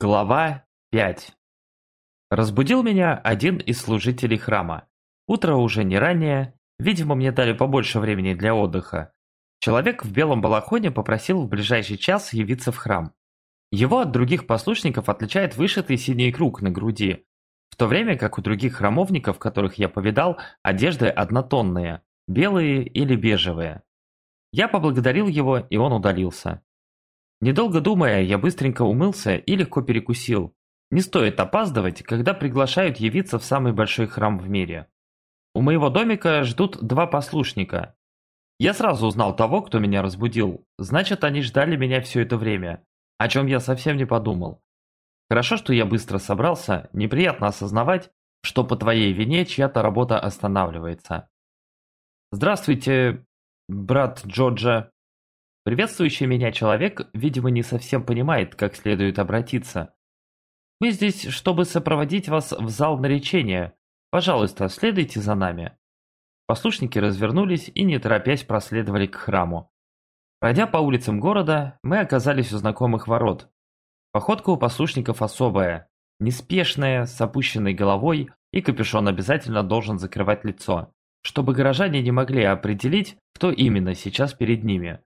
Глава 5 Разбудил меня один из служителей храма. Утро уже не раннее, видимо, мне дали побольше времени для отдыха. Человек в белом балахоне попросил в ближайший час явиться в храм. Его от других послушников отличает вышитый синий круг на груди, в то время как у других храмовников, которых я повидал, одежды однотонные, белые или бежевые. Я поблагодарил его, и он удалился. Недолго думая, я быстренько умылся и легко перекусил. Не стоит опаздывать, когда приглашают явиться в самый большой храм в мире. У моего домика ждут два послушника. Я сразу узнал того, кто меня разбудил. Значит, они ждали меня все это время, о чем я совсем не подумал. Хорошо, что я быстро собрался, неприятно осознавать, что по твоей вине чья-то работа останавливается. Здравствуйте, брат Джорджа. Приветствующий меня человек, видимо, не совсем понимает, как следует обратиться. Мы здесь, чтобы сопроводить вас в зал наречения. Пожалуйста, следуйте за нами. Послушники развернулись и, не торопясь, проследовали к храму. Пройдя по улицам города, мы оказались у знакомых ворот. Походка у послушников особая, неспешная, с опущенной головой, и капюшон обязательно должен закрывать лицо, чтобы горожане не могли определить, кто именно сейчас перед ними.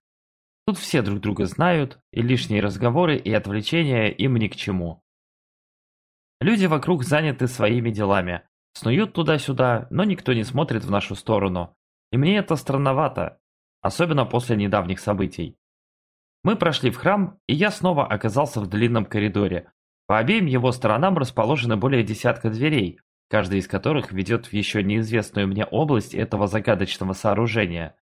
Тут все друг друга знают, и лишние разговоры и отвлечения им ни к чему. Люди вокруг заняты своими делами, снуют туда-сюда, но никто не смотрит в нашу сторону. И мне это странновато, особенно после недавних событий. Мы прошли в храм, и я снова оказался в длинном коридоре. По обеим его сторонам расположены более десятка дверей, каждая из которых ведет в еще неизвестную мне область этого загадочного сооружения.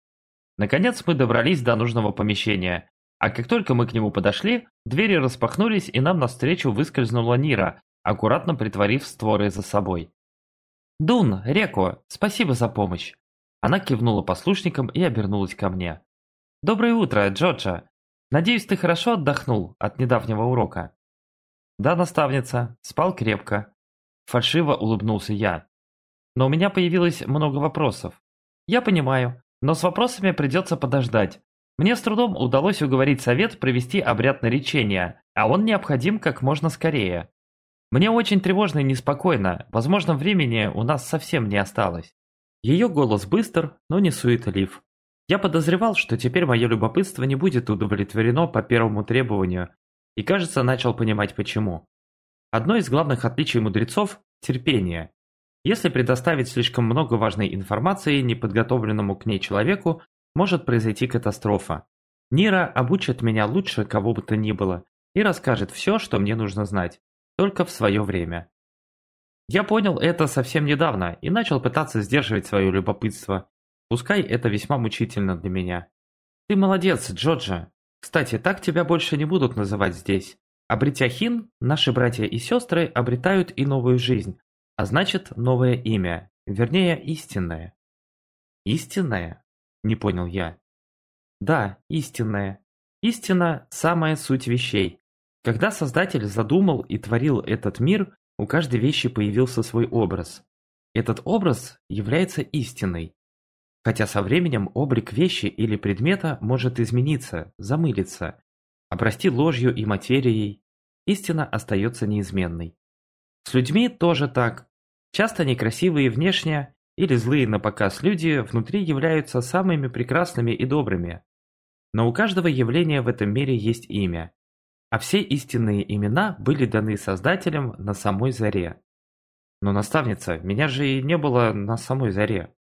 Наконец мы добрались до нужного помещения, а как только мы к нему подошли, двери распахнулись и нам навстречу выскользнула Нира, аккуратно притворив створы за собой. «Дун, Реко, спасибо за помощь!» Она кивнула послушникам и обернулась ко мне. «Доброе утро, Джоджа! Надеюсь, ты хорошо отдохнул от недавнего урока?» «Да, наставница, спал крепко». Фальшиво улыбнулся я. «Но у меня появилось много вопросов. Я понимаю, но с вопросами придется подождать. Мне с трудом удалось уговорить совет провести обряд наречения, а он необходим как можно скорее. Мне очень тревожно и неспокойно, возможно, времени у нас совсем не осталось. Ее голос быстр, но не суетлив. Я подозревал, что теперь мое любопытство не будет удовлетворено по первому требованию, и, кажется, начал понимать почему. Одно из главных отличий мудрецов – терпение. Если предоставить слишком много важной информации неподготовленному к ней человеку, может произойти катастрофа. Нира обучит меня лучше кого бы то ни было и расскажет все, что мне нужно знать, только в свое время. Я понял это совсем недавно и начал пытаться сдерживать свое любопытство. Пускай это весьма мучительно для меня. Ты молодец, Джоджа. Кстати, так тебя больше не будут называть здесь. Обретя Хин, наши братья и сестры обретают и новую жизнь, а значит, новое имя, вернее, истинное. Истинное? Не понял я. Да, истинное. Истина – самая суть вещей. Когда Создатель задумал и творил этот мир, у каждой вещи появился свой образ. Этот образ является истиной. Хотя со временем облик вещи или предмета может измениться, замылиться, обрасти ложью и материей. Истина остается неизменной. С людьми тоже так. Часто некрасивые внешне или злые на показ люди внутри являются самыми прекрасными и добрыми. Но у каждого явления в этом мире есть имя. А все истинные имена были даны Создателем на самой заре. Но, наставница, меня же и не было на самой заре.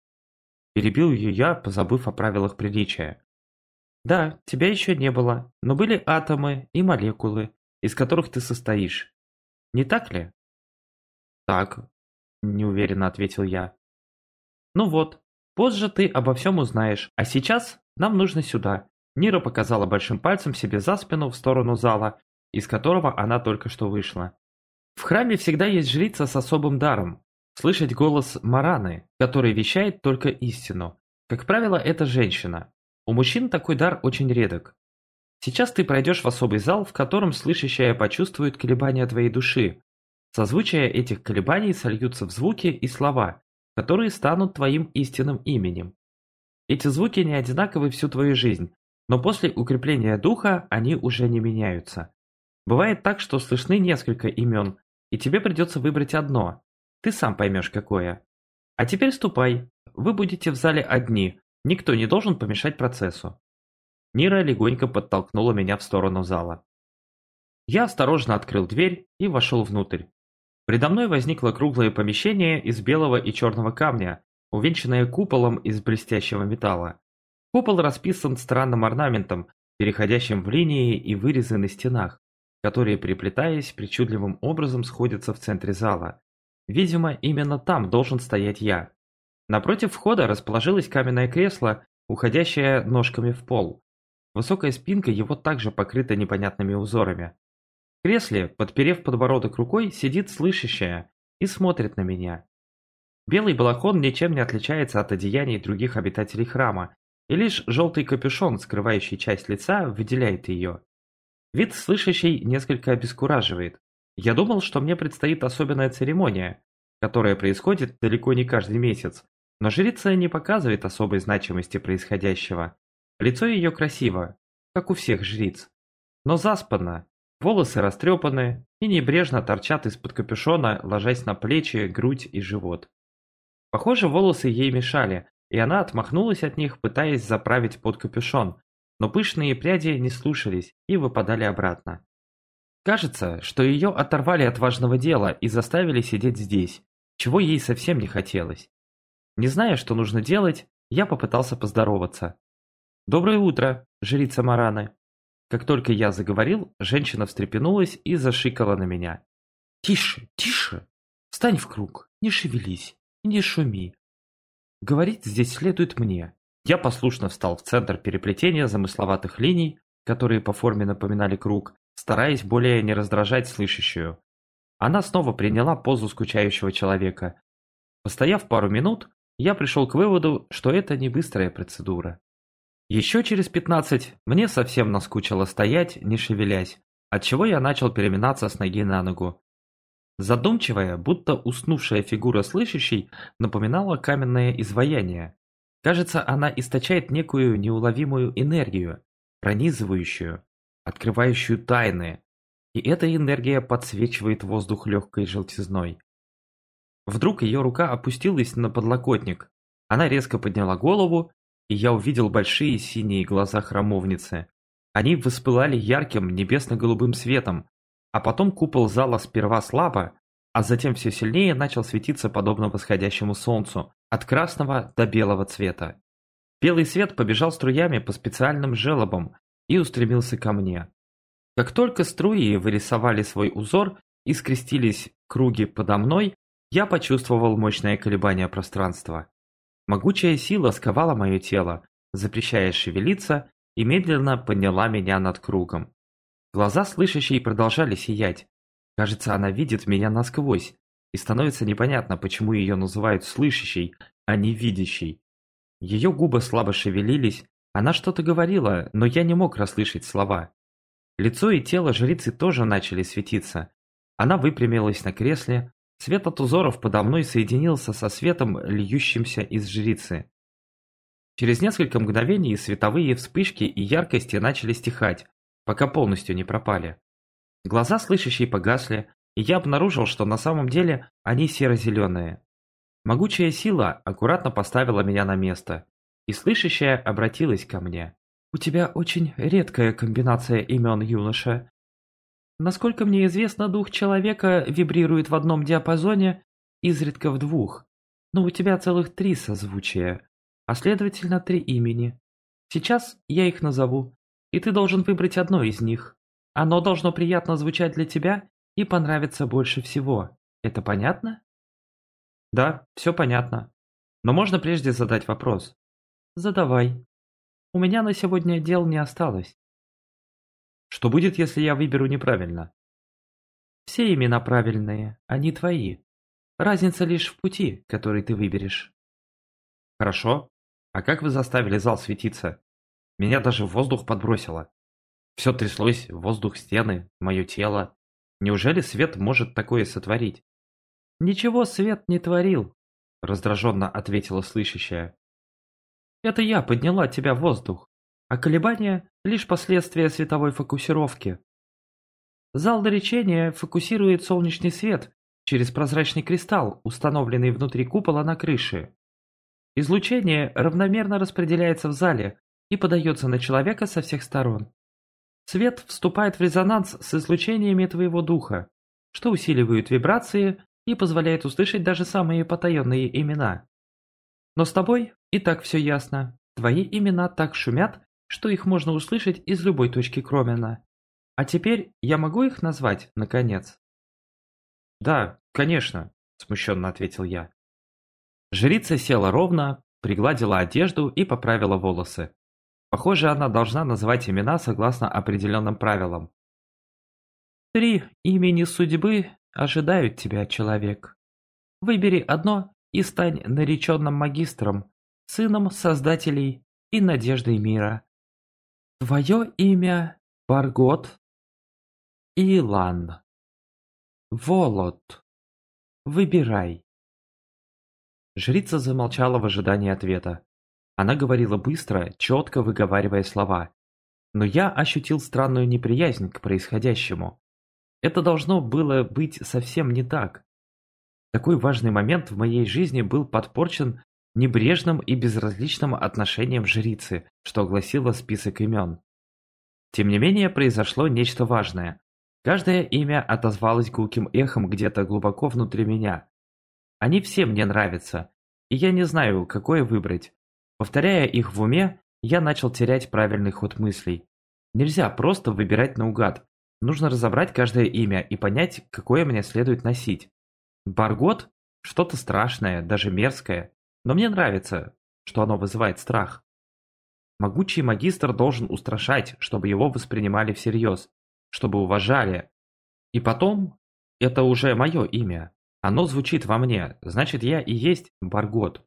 Перебил ее я, позабыв о правилах приличия. Да, тебя еще не было, но были атомы и молекулы, из которых ты состоишь. Не так ли? Так, – неуверенно ответил я. «Ну вот, позже ты обо всем узнаешь, а сейчас нам нужно сюда». Нира показала большим пальцем себе за спину в сторону зала, из которого она только что вышла. В храме всегда есть жрица с особым даром – слышать голос Мараны, который вещает только истину. Как правило, это женщина. У мужчин такой дар очень редок. Сейчас ты пройдешь в особый зал, в котором слышащая почувствует колебания твоей души, Созвучия этих колебаний сольются в звуки и слова, которые станут твоим истинным именем. Эти звуки не одинаковы всю твою жизнь, но после укрепления духа они уже не меняются. Бывает так, что слышны несколько имен, и тебе придется выбрать одно. Ты сам поймешь, какое. А теперь ступай. Вы будете в зале одни. Никто не должен помешать процессу. Нира легонько подтолкнула меня в сторону зала. Я осторожно открыл дверь и вошел внутрь. Предо мной возникло круглое помещение из белого и черного камня, увенчанное куполом из блестящего металла. Купол расписан странным орнаментом, переходящим в линии и вырезы на стенах, которые, переплетаясь, причудливым образом сходятся в центре зала. Видимо, именно там должен стоять я. Напротив входа расположилось каменное кресло, уходящее ножками в пол. Высокая спинка его также покрыта непонятными узорами. В кресле, подперев подбородок рукой, сидит слышащая и смотрит на меня. Белый балахон ничем не отличается от одеяний других обитателей храма, и лишь желтый капюшон, скрывающий часть лица, выделяет ее. Вид слышащей несколько обескураживает. Я думал, что мне предстоит особенная церемония, которая происходит далеко не каждый месяц, но жрица не показывает особой значимости происходящего. Лицо ее красиво, как у всех жриц, но заспанно, волосы растрепаны и небрежно торчат из-под капюшона, ложась на плечи, грудь и живот. Похоже, волосы ей мешали, и она отмахнулась от них, пытаясь заправить под капюшон, но пышные пряди не слушались и выпадали обратно. Кажется, что ее оторвали от важного дела и заставили сидеть здесь, чего ей совсем не хотелось. Не зная, что нужно делать, я попытался поздороваться. «Доброе утро, жрица Мараны!» Как только я заговорил, женщина встрепенулась и зашикала на меня. «Тише, тише! Встань в круг, не шевелись не шуми. Говорить здесь следует мне. Я послушно встал в центр переплетения замысловатых линий, которые по форме напоминали круг, стараясь более не раздражать слышащую. Она снова приняла позу скучающего человека. Постояв пару минут, я пришел к выводу, что это не быстрая процедура. Еще через 15 мне совсем наскучило стоять, не шевелясь, отчего я начал переминаться с ноги на ногу. Задумчивая, будто уснувшая фигура слышащей напоминала каменное изваяние. Кажется, она источает некую неуловимую энергию, пронизывающую, открывающую тайны. И эта энергия подсвечивает воздух легкой желтизной. Вдруг ее рука опустилась на подлокотник. Она резко подняла голову, и я увидел большие синие глаза храмовницы. Они воспылали ярким небесно-голубым светом, а потом купол зала сперва слабо, а затем все сильнее начал светиться подобно восходящему солнцу, от красного до белого цвета. Белый свет побежал струями по специальным желобам и устремился ко мне. Как только струи вырисовали свой узор и скрестились круги подо мной, я почувствовал мощное колебание пространства. Могучая сила сковала мое тело, запрещая шевелиться, и медленно подняла меня над кругом. Глаза слышащей продолжали сиять. Кажется, она видит меня насквозь, и становится непонятно, почему ее называют слышащей, а не видящей. Ее губы слабо шевелились, она что-то говорила, но я не мог расслышать слова. Лицо и тело жрицы тоже начали светиться. Она выпрямилась на кресле, свет от узоров подо мной соединился со светом, льющимся из жрицы. Через несколько мгновений световые вспышки и яркости начали стихать, пока полностью не пропали. Глаза слышащие погасли, и я обнаружил, что на самом деле они серо-зеленые. Могучая сила аккуратно поставила меня на место, и слышащая обратилась ко мне. «У тебя очень редкая комбинация имен, юноша. Насколько мне известно, дух человека вибрирует в одном диапазоне, изредка в двух. Но у тебя целых три созвучия, а следовательно три имени. Сейчас я их назову и ты должен выбрать одно из них. Оно должно приятно звучать для тебя и понравиться больше всего. Это понятно? Да, все понятно. Но можно прежде задать вопрос? Задавай. У меня на сегодня дел не осталось. Что будет, если я выберу неправильно? Все имена правильные, они твои. Разница лишь в пути, который ты выберешь. Хорошо. А как вы заставили зал светиться? Меня даже в воздух подбросило. Все тряслось, воздух, стены, мое тело. Неужели свет может такое сотворить? «Ничего свет не творил», — раздраженно ответила слышащая. «Это я подняла тебя в воздух, а колебания — лишь последствия световой фокусировки». Зал наречения фокусирует солнечный свет через прозрачный кристалл, установленный внутри купола на крыше. Излучение равномерно распределяется в зале и подается на человека со всех сторон. Свет вступает в резонанс с излучениями твоего духа, что усиливает вибрации и позволяет услышать даже самые потаенные имена. Но с тобой и так все ясно. Твои имена так шумят, что их можно услышать из любой точки Кромена. А теперь я могу их назвать, наконец? Да, конечно, смущенно ответил я. Жрица села ровно, пригладила одежду и поправила волосы. Похоже, она должна называть имена согласно определенным правилам. Три имени судьбы ожидают тебя, человек. Выбери одно и стань нареченным магистром, сыном создателей и надеждой мира. Твое имя Баргот Илан. Волод. Выбирай. Жрица замолчала в ожидании ответа. Она говорила быстро, четко выговаривая слова. Но я ощутил странную неприязнь к происходящему. Это должно было быть совсем не так. Такой важный момент в моей жизни был подпорчен небрежным и безразличным отношением жрицы, что огласило список имен. Тем не менее, произошло нечто важное. Каждое имя отозвалось гулким эхом где-то глубоко внутри меня. Они все мне нравятся, и я не знаю, какое выбрать. Повторяя их в уме, я начал терять правильный ход мыслей. Нельзя просто выбирать наугад. Нужно разобрать каждое имя и понять, какое мне следует носить. Баргот – что-то страшное, даже мерзкое. Но мне нравится, что оно вызывает страх. Могучий магистр должен устрашать, чтобы его воспринимали всерьез, чтобы уважали. И потом, это уже мое имя. Оно звучит во мне, значит я и есть Баргот.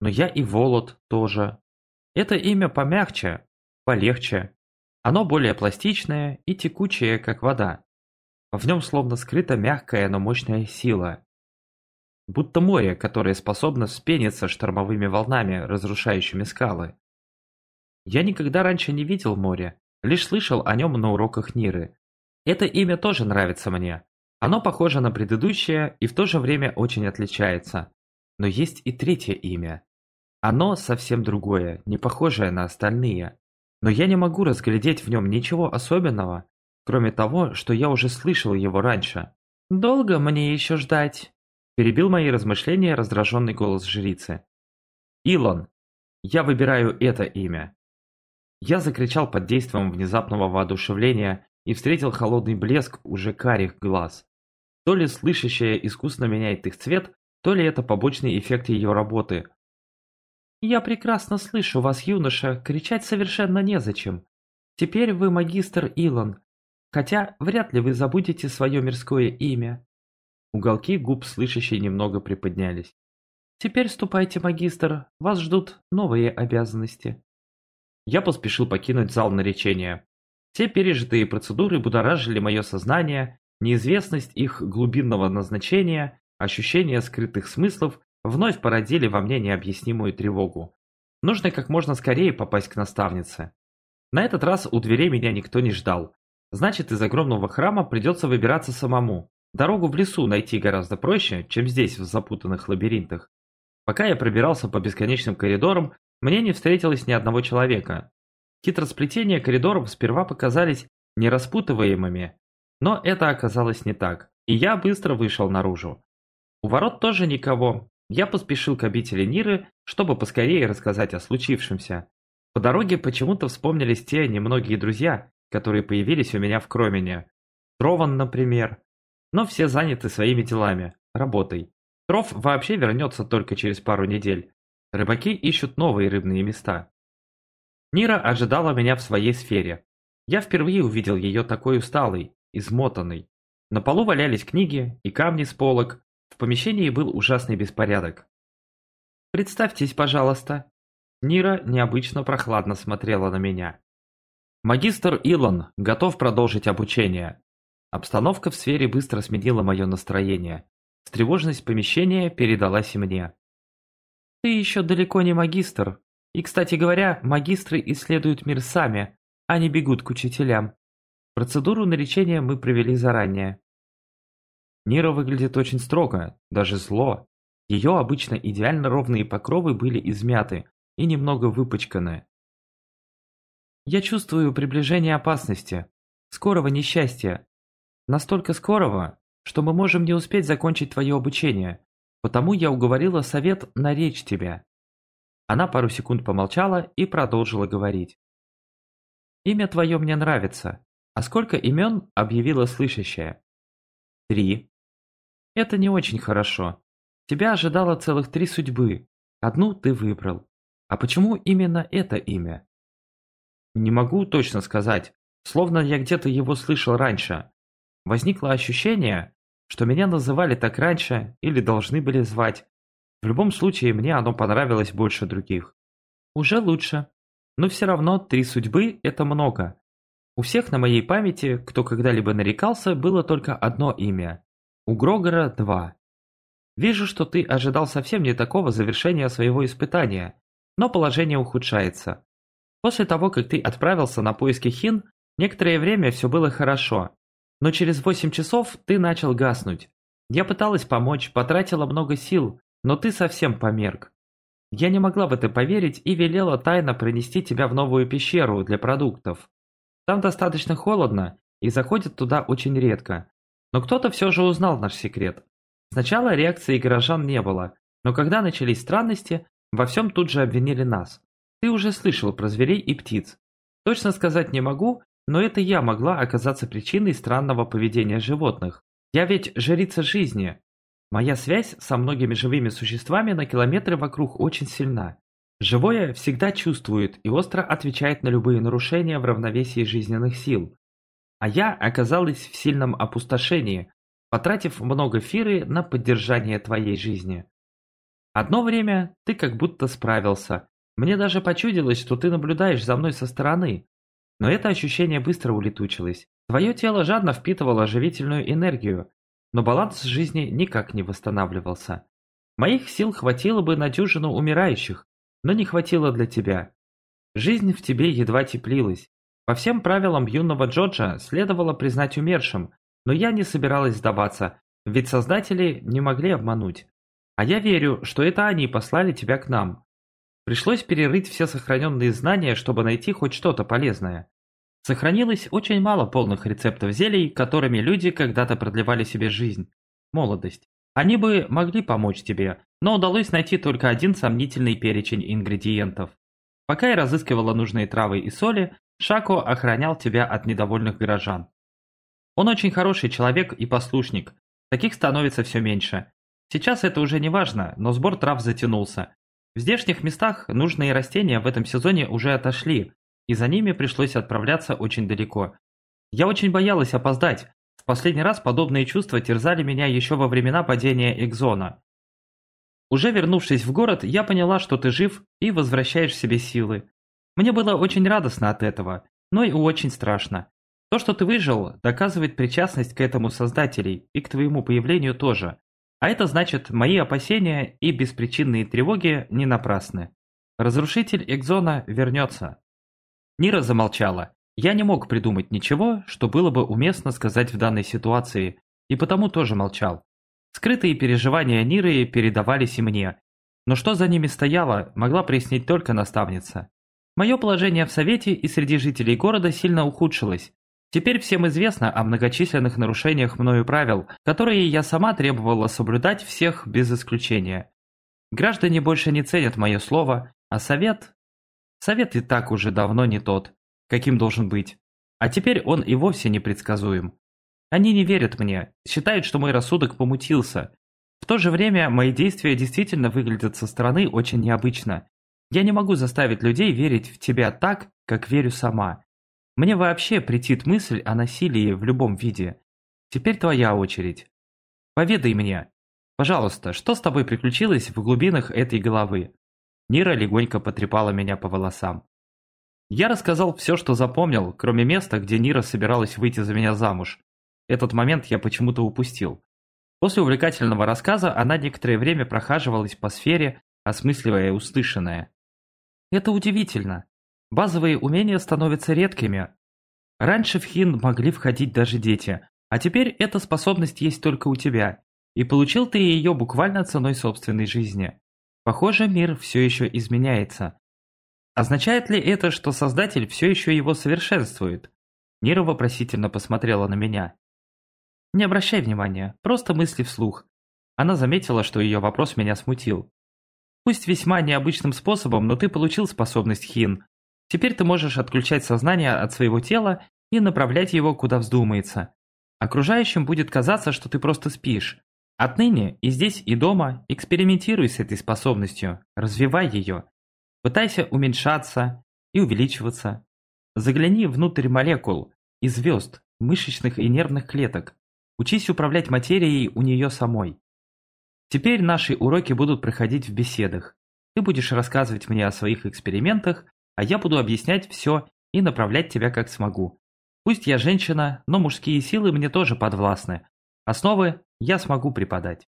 Но я и Волод тоже. Это имя помягче, полегче. Оно более пластичное и текучее, как вода. В нем словно скрыта мягкая, но мощная сила. Будто море, которое способно вспениться штормовыми волнами, разрушающими скалы. Я никогда раньше не видел море, лишь слышал о нем на уроках Ниры. Это имя тоже нравится мне. Оно похоже на предыдущее и в то же время очень отличается. Но есть и третье имя. Оно совсем другое, не похожее на остальные. Но я не могу разглядеть в нем ничего особенного, кроме того, что я уже слышал его раньше. «Долго мне еще ждать?» Перебил мои размышления раздраженный голос жрицы. «Илон, я выбираю это имя». Я закричал под действием внезапного воодушевления и встретил холодный блеск уже карих глаз. То ли слышащая искусно меняет их цвет, то ли это побочный эффект ее работы. «Я прекрасно слышу вас, юноша, кричать совершенно незачем. Теперь вы магистр Илон, хотя вряд ли вы забудете свое мирское имя». Уголки губ слышащей немного приподнялись. «Теперь ступайте, магистр, вас ждут новые обязанности». Я поспешил покинуть зал наречения. Те пережитые процедуры будоражили мое сознание, неизвестность их глубинного назначения, ощущение скрытых смыслов вновь породили во мне необъяснимую тревогу. Нужно как можно скорее попасть к наставнице. На этот раз у дверей меня никто не ждал. Значит, из огромного храма придется выбираться самому. Дорогу в лесу найти гораздо проще, чем здесь, в запутанных лабиринтах. Пока я пробирался по бесконечным коридорам, мне не встретилось ни одного человека. Хитросплетения коридоров сперва показались нераспутываемыми, но это оказалось не так, и я быстро вышел наружу. У ворот тоже никого. Я поспешил к обители Ниры, чтобы поскорее рассказать о случившемся. По дороге почему-то вспомнились те немногие друзья, которые появились у меня в Кромене. Трован, например. Но все заняты своими делами, работой. Тров вообще вернется только через пару недель. Рыбаки ищут новые рыбные места. Нира ожидала меня в своей сфере. Я впервые увидел ее такой усталой, измотанной. На полу валялись книги и камни с полок. В помещении был ужасный беспорядок. «Представьтесь, пожалуйста». Нира необычно прохладно смотрела на меня. «Магистр Илон готов продолжить обучение». Обстановка в сфере быстро сменила мое настроение. Встревоженность помещения передалась и мне. Ты еще далеко не магистр. И, кстати говоря, магистры исследуют мир сами, а не бегут к учителям. Процедуру наречения мы провели заранее. Нира выглядит очень строго, даже зло. Ее обычно идеально ровные покровы были измяты и немного выпачканы. Я чувствую приближение опасности, скорого несчастья. Настолько скорого, что мы можем не успеть закончить твое обучение, потому я уговорила совет наречь тебя. Она пару секунд помолчала и продолжила говорить. Имя твое мне нравится. А сколько имен объявила слышащая? Три. Это не очень хорошо. Тебя ожидало целых три судьбы. Одну ты выбрал. А почему именно это имя? Не могу точно сказать, словно я где-то его слышал раньше. Возникло ощущение, что меня называли так раньше или должны были звать. В любом случае, мне оно понравилось больше других. Уже лучше. Но все равно три судьбы – это много. У всех на моей памяти, кто когда-либо нарекался, было только одно имя. У Грогора – два. Вижу, что ты ожидал совсем не такого завершения своего испытания, но положение ухудшается. После того, как ты отправился на поиски Хин, некоторое время все было хорошо, но через 8 часов ты начал гаснуть. Я пыталась помочь, потратила много сил, но ты совсем померк. Я не могла в это поверить и велела тайно пронести тебя в новую пещеру для продуктов. Там достаточно холодно, и заходят туда очень редко. Но кто-то все же узнал наш секрет. Сначала реакции горожан не было, но когда начались странности, во всем тут же обвинили нас. Ты уже слышал про зверей и птиц. Точно сказать не могу, но это я могла оказаться причиной странного поведения животных. Я ведь жрица жизни. Моя связь со многими живыми существами на километры вокруг очень сильна. Живое всегда чувствует и остро отвечает на любые нарушения в равновесии жизненных сил. А я оказалась в сильном опустошении, потратив много фиры на поддержание твоей жизни. Одно время ты как будто справился. Мне даже почудилось, что ты наблюдаешь за мной со стороны. Но это ощущение быстро улетучилось. Твое тело жадно впитывало оживительную энергию, но баланс жизни никак не восстанавливался. Моих сил хватило бы на дюжину умирающих, но не хватило для тебя. Жизнь в тебе едва теплилась. По всем правилам юного Джоджа следовало признать умершим, но я не собиралась сдаваться, ведь создатели не могли обмануть. А я верю, что это они послали тебя к нам. Пришлось перерыть все сохраненные знания, чтобы найти хоть что-то полезное. Сохранилось очень мало полных рецептов зелий, которыми люди когда-то продлевали себе жизнь, молодость. Они бы могли помочь тебе, но удалось найти только один сомнительный перечень ингредиентов. Пока я разыскивала нужные травы и соли, Шако охранял тебя от недовольных горожан. Он очень хороший человек и послушник, таких становится все меньше. Сейчас это уже не важно, но сбор трав затянулся. В здешних местах нужные растения в этом сезоне уже отошли, и за ними пришлось отправляться очень далеко. Я очень боялась опоздать. В последний раз подобные чувства терзали меня еще во времена падения Экзона. Уже вернувшись в город, я поняла, что ты жив и возвращаешь себе силы. Мне было очень радостно от этого, но и очень страшно. То, что ты выжил, доказывает причастность к этому создателей и к твоему появлению тоже. А это значит, мои опасения и беспричинные тревоги не напрасны. Разрушитель Экзона вернется. Нира замолчала. Я не мог придумать ничего, что было бы уместно сказать в данной ситуации, и потому тоже молчал. Скрытые переживания Ниры передавались и мне. Но что за ними стояло, могла прояснить только наставница. Мое положение в Совете и среди жителей города сильно ухудшилось, Теперь всем известно о многочисленных нарушениях мною правил, которые я сама требовала соблюдать всех без исключения. Граждане больше не ценят мое слово, а совет... Совет и так уже давно не тот, каким должен быть. А теперь он и вовсе непредсказуем. Они не верят мне, считают, что мой рассудок помутился. В то же время мои действия действительно выглядят со стороны очень необычно. Я не могу заставить людей верить в тебя так, как верю сама. Мне вообще претит мысль о насилии в любом виде. Теперь твоя очередь. Поведай мне. Пожалуйста, что с тобой приключилось в глубинах этой головы?» Нира легонько потрепала меня по волосам. Я рассказал все, что запомнил, кроме места, где Нира собиралась выйти за меня замуж. Этот момент я почему-то упустил. После увлекательного рассказа она некоторое время прохаживалась по сфере, осмысливая услышанное. «Это удивительно. Базовые умения становятся редкими. Раньше в хин могли входить даже дети, а теперь эта способность есть только у тебя, и получил ты ее буквально ценой собственной жизни. Похоже, мир все еще изменяется. Означает ли это, что Создатель все еще его совершенствует? Нира вопросительно посмотрела на меня. Не обращай внимания, просто мысли вслух. Она заметила, что ее вопрос меня смутил. Пусть весьма необычным способом, но ты получил способность хин. Теперь ты можешь отключать сознание от своего тела и направлять его куда вздумается. Окружающим будет казаться, что ты просто спишь. Отныне и здесь, и дома экспериментируй с этой способностью, развивай ее. Пытайся уменьшаться и увеличиваться. Загляни внутрь молекул и звезд, мышечных и нервных клеток. Учись управлять материей у нее самой. Теперь наши уроки будут проходить в беседах. Ты будешь рассказывать мне о своих экспериментах, а я буду объяснять все и направлять тебя как смогу. Пусть я женщина, но мужские силы мне тоже подвластны. Основы я смогу преподать.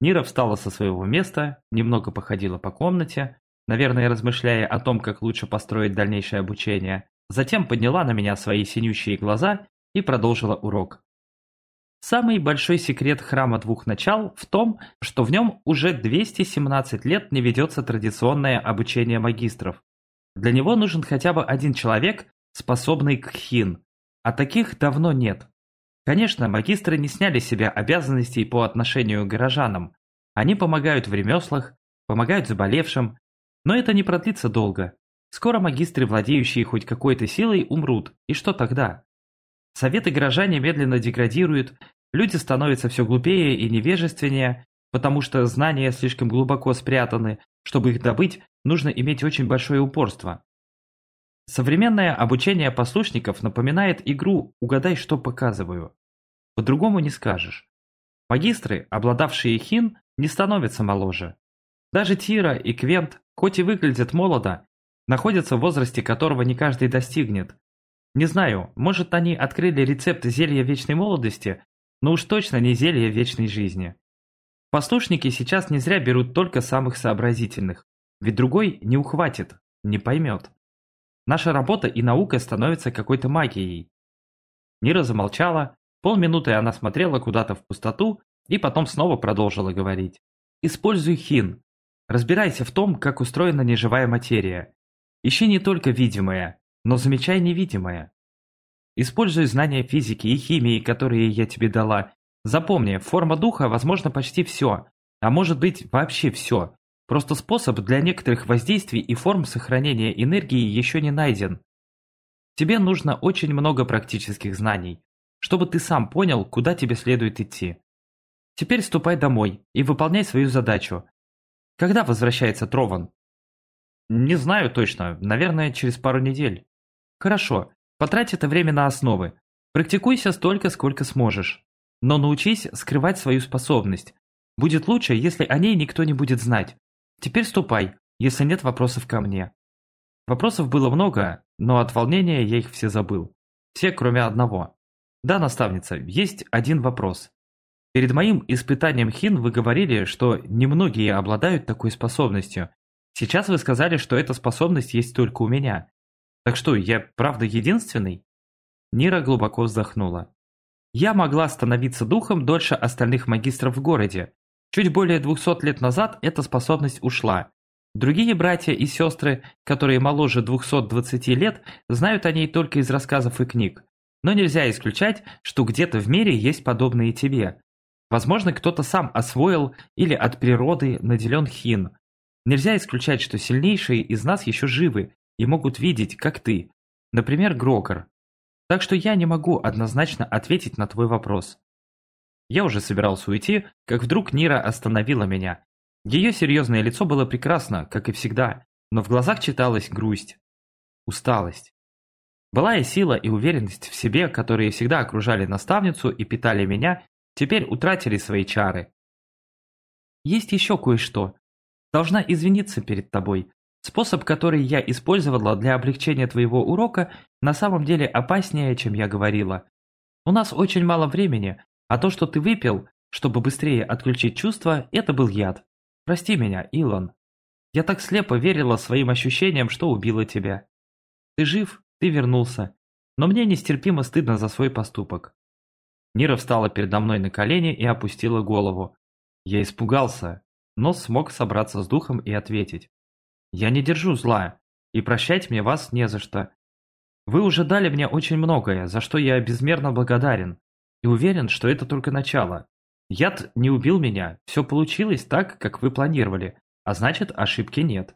Нира встала со своего места, немного походила по комнате, наверное, размышляя о том, как лучше построить дальнейшее обучение, затем подняла на меня свои синющие глаза и продолжила урок. Самый большой секрет храма двух начал в том, что в нем уже 217 лет не ведется традиционное обучение магистров. Для него нужен хотя бы один человек, способный к хин, а таких давно нет. Конечно, магистры не сняли с себя обязанностей по отношению к горожанам. Они помогают в ремеслах, помогают заболевшим, но это не продлится долго. Скоро магистры, владеющие хоть какой-то силой, умрут, и что тогда? Советы горожане медленно деградируют, люди становятся все глупее и невежественнее, потому что знания слишком глубоко спрятаны, чтобы их добыть, нужно иметь очень большое упорство. Современное обучение послушников напоминает игру «Угадай, что показываю». По-другому не скажешь. Магистры, обладавшие хин, не становятся моложе. Даже Тира и Квент, хоть и выглядят молодо, находятся в возрасте, которого не каждый достигнет. Не знаю, может они открыли рецепт зелья вечной молодости, но уж точно не зелье вечной жизни. Послушники сейчас не зря берут только самых сообразительных, ведь другой не ухватит, не поймет. Наша работа и наука становятся какой-то магией. Нира замолчала, полминуты она смотрела куда-то в пустоту и потом снова продолжила говорить. Используй хин. Разбирайся в том, как устроена неживая материя. Ищи не только видимое, но замечай невидимое. Используй знания физики и химии, которые я тебе дала. Запомни, форма духа возможно почти все, а может быть вообще все, Просто способ для некоторых воздействий и форм сохранения энергии еще не найден. Тебе нужно очень много практических знаний, чтобы ты сам понял, куда тебе следует идти. Теперь ступай домой и выполняй свою задачу. Когда возвращается Трован? Не знаю точно, наверное, через пару недель. Хорошо, потрать это время на основы. Практикуйся столько, сколько сможешь. Но научись скрывать свою способность. Будет лучше, если о ней никто не будет знать. Теперь ступай, если нет вопросов ко мне. Вопросов было много, но от волнения я их все забыл. Все, кроме одного. Да, наставница, есть один вопрос. Перед моим испытанием хин вы говорили, что немногие обладают такой способностью. Сейчас вы сказали, что эта способность есть только у меня. Так что, я правда единственный? Нира глубоко вздохнула. Я могла становиться духом дольше остальных магистров в городе, Чуть более 200 лет назад эта способность ушла. Другие братья и сестры, которые моложе 220 лет, знают о ней только из рассказов и книг. Но нельзя исключать, что где-то в мире есть подобные тебе. Возможно, кто-то сам освоил или от природы наделен хин. Нельзя исключать, что сильнейшие из нас еще живы и могут видеть, как ты. Например, Грогор. Так что я не могу однозначно ответить на твой вопрос. Я уже собирался уйти, как вдруг Нира остановила меня. Ее серьезное лицо было прекрасно, как и всегда, но в глазах читалась грусть, усталость. Былая сила и уверенность в себе, которые всегда окружали наставницу и питали меня, теперь утратили свои чары. Есть еще кое-что. Должна извиниться перед тобой. Способ, который я использовала для облегчения твоего урока, на самом деле опаснее, чем я говорила. У нас очень мало времени, а то, что ты выпил, чтобы быстрее отключить чувства, это был яд. Прости меня, Илон. Я так слепо верила своим ощущениям, что убила тебя. Ты жив, ты вернулся. но мне нестерпимо стыдно за свой поступок. Нира встала передо мной на колени и опустила голову. Я испугался, но смог собраться с духом и ответить. «Я не держу зла, и прощать мне вас не за что. Вы уже дали мне очень многое, за что я безмерно благодарен, и уверен, что это только начало. Яд не убил меня, все получилось так, как вы планировали, а значит ошибки нет.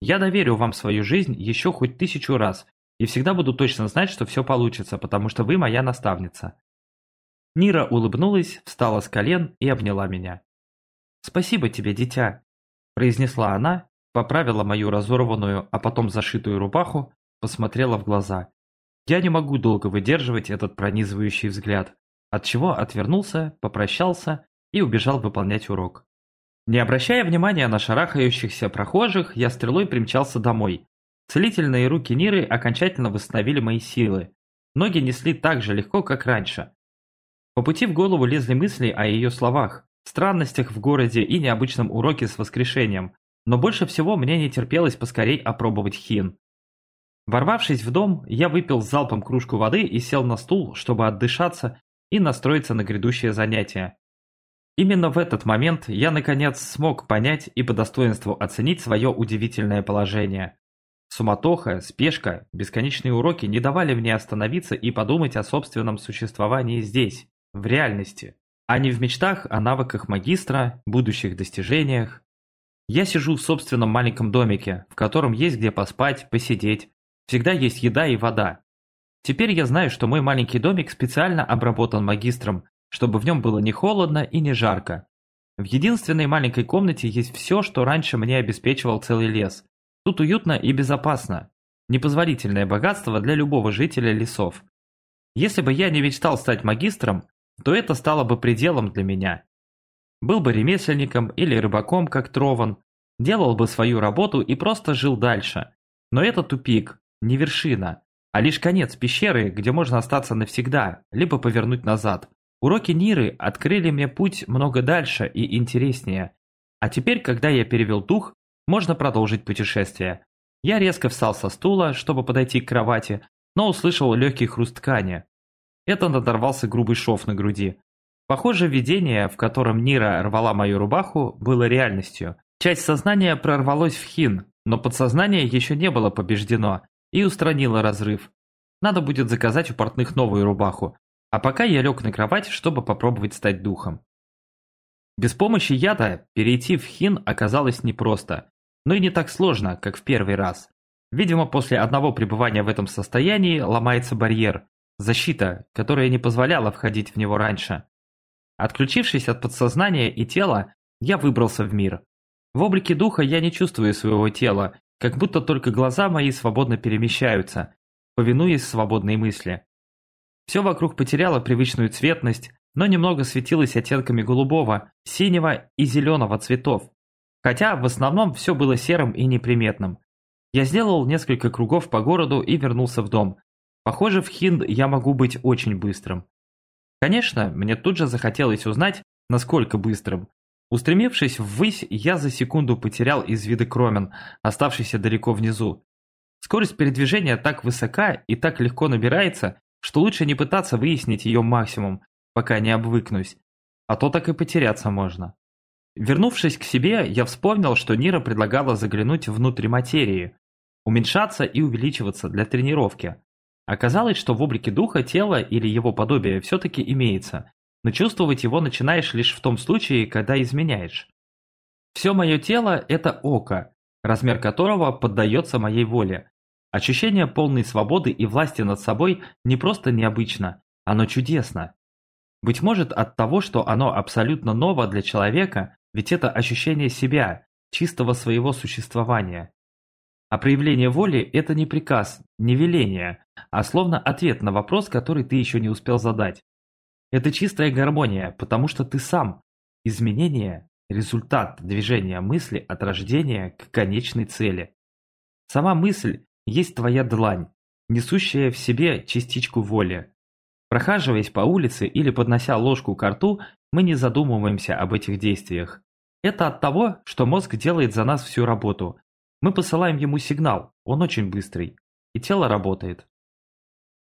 Я доверю вам свою жизнь еще хоть тысячу раз, и всегда буду точно знать, что все получится, потому что вы моя наставница. Нира улыбнулась, встала с колен и обняла меня. «Спасибо тебе, дитя», – произнесла она, поправила мою разорванную, а потом зашитую рубаху, посмотрела в глаза. Я не могу долго выдерживать этот пронизывающий взгляд, отчего отвернулся, попрощался и убежал выполнять урок. Не обращая внимания на шарахающихся прохожих, я стрелой примчался домой. Целительные руки Ниры окончательно восстановили мои силы. Ноги несли так же легко, как раньше. По пути в голову лезли мысли о ее словах, странностях в городе и необычном уроке с воскрешением, но больше всего мне не терпелось поскорей опробовать хин. Ворвавшись в дом, я выпил залпом кружку воды и сел на стул, чтобы отдышаться и настроиться на грядущее занятие. Именно в этот момент я наконец смог понять и по достоинству оценить свое удивительное положение. Суматоха, спешка, бесконечные уроки не давали мне остановиться и подумать о собственном существовании здесь, в реальности, а не в мечтах о навыках магистра, будущих достижениях. Я сижу в собственном маленьком домике, в котором есть где поспать, посидеть, всегда есть еда и вода. Теперь я знаю, что мой маленький домик специально обработан магистром, чтобы в нем было не холодно и не жарко. В единственной маленькой комнате есть все, что раньше мне обеспечивал целый лес. Тут уютно и безопасно. Непозволительное богатство для любого жителя лесов. Если бы я не мечтал стать магистром, то это стало бы пределом для меня. Был бы ремесленником или рыбаком, как Трован, делал бы свою работу и просто жил дальше. Но это тупик, не вершина, а лишь конец пещеры, где можно остаться навсегда, либо повернуть назад. Уроки Ниры открыли мне путь много дальше и интереснее. А теперь, когда я перевел дух, можно продолжить путешествие. Я резко встал со стула, чтобы подойти к кровати, но услышал легкий хруст ткани. Это надорвался грубый шов на груди. Похоже, видение, в котором Нира рвала мою рубаху, было реальностью. Часть сознания прорвалось в хин, но подсознание еще не было побеждено и устранило разрыв. Надо будет заказать у портных новую рубаху. А пока я лег на кровать, чтобы попробовать стать духом. Без помощи яда перейти в хин оказалось непросто, но и не так сложно, как в первый раз. Видимо, после одного пребывания в этом состоянии ломается барьер, защита, которая не позволяла входить в него раньше. Отключившись от подсознания и тела, я выбрался в мир. В облике духа я не чувствую своего тела, как будто только глаза мои свободно перемещаются, повинуясь свободной мысли. Все вокруг потеряло привычную цветность, но немного светилось оттенками голубого, синего и зеленого цветов. Хотя в основном все было серым и неприметным. Я сделал несколько кругов по городу и вернулся в дом. Похоже, в Хинд я могу быть очень быстрым. Конечно, мне тут же захотелось узнать, насколько быстрым. Устремившись ввысь, я за секунду потерял из вида Кромен, оставшийся далеко внизу. Скорость передвижения так высока и так легко набирается, что лучше не пытаться выяснить ее максимум, пока не обвыкнусь, а то так и потеряться можно. Вернувшись к себе, я вспомнил, что Нира предлагала заглянуть внутрь материи, уменьшаться и увеличиваться для тренировки. Оказалось, что в облике духа тело или его подобие все-таки имеется, но чувствовать его начинаешь лишь в том случае, когда изменяешь. Все мое тело – это око, размер которого поддается моей воле. Ощущение полной свободы и власти над собой не просто необычно, оно чудесно. Быть может от того, что оно абсолютно ново для человека, ведь это ощущение себя, чистого своего существования. А проявление воли – это не приказ, не веление, а словно ответ на вопрос, который ты еще не успел задать. Это чистая гармония, потому что ты сам. Изменение – результат движения мысли от рождения к конечной цели. Сама мысль есть твоя длань, несущая в себе частичку воли. Прохаживаясь по улице или поднося ложку к рту, мы не задумываемся об этих действиях. Это от того, что мозг делает за нас всю работу, мы посылаем ему сигнал, он очень быстрый, и тело работает.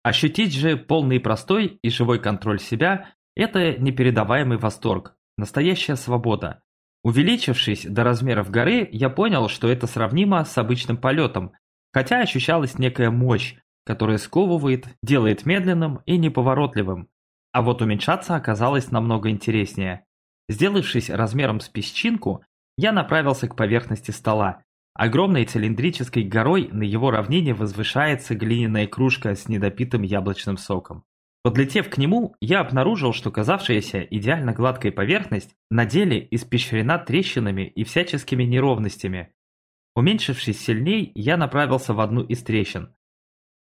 Ощутить же полный простой и живой контроль себя – это непередаваемый восторг, настоящая свобода. Увеличившись до размеров горы, я понял, что это сравнимо с обычным полетом, хотя ощущалась некая мощь, которая сковывает, делает медленным и неповоротливым. А вот уменьшаться оказалось намного интереснее. Сделавшись размером с песчинку, я направился к поверхности стола. Огромной цилиндрической горой на его равнине возвышается глиняная кружка с недопитым яблочным соком. Подлетев к нему, я обнаружил, что казавшаяся идеально гладкой поверхность на деле испещрена трещинами и всяческими неровностями. Уменьшившись сильней, я направился в одну из трещин.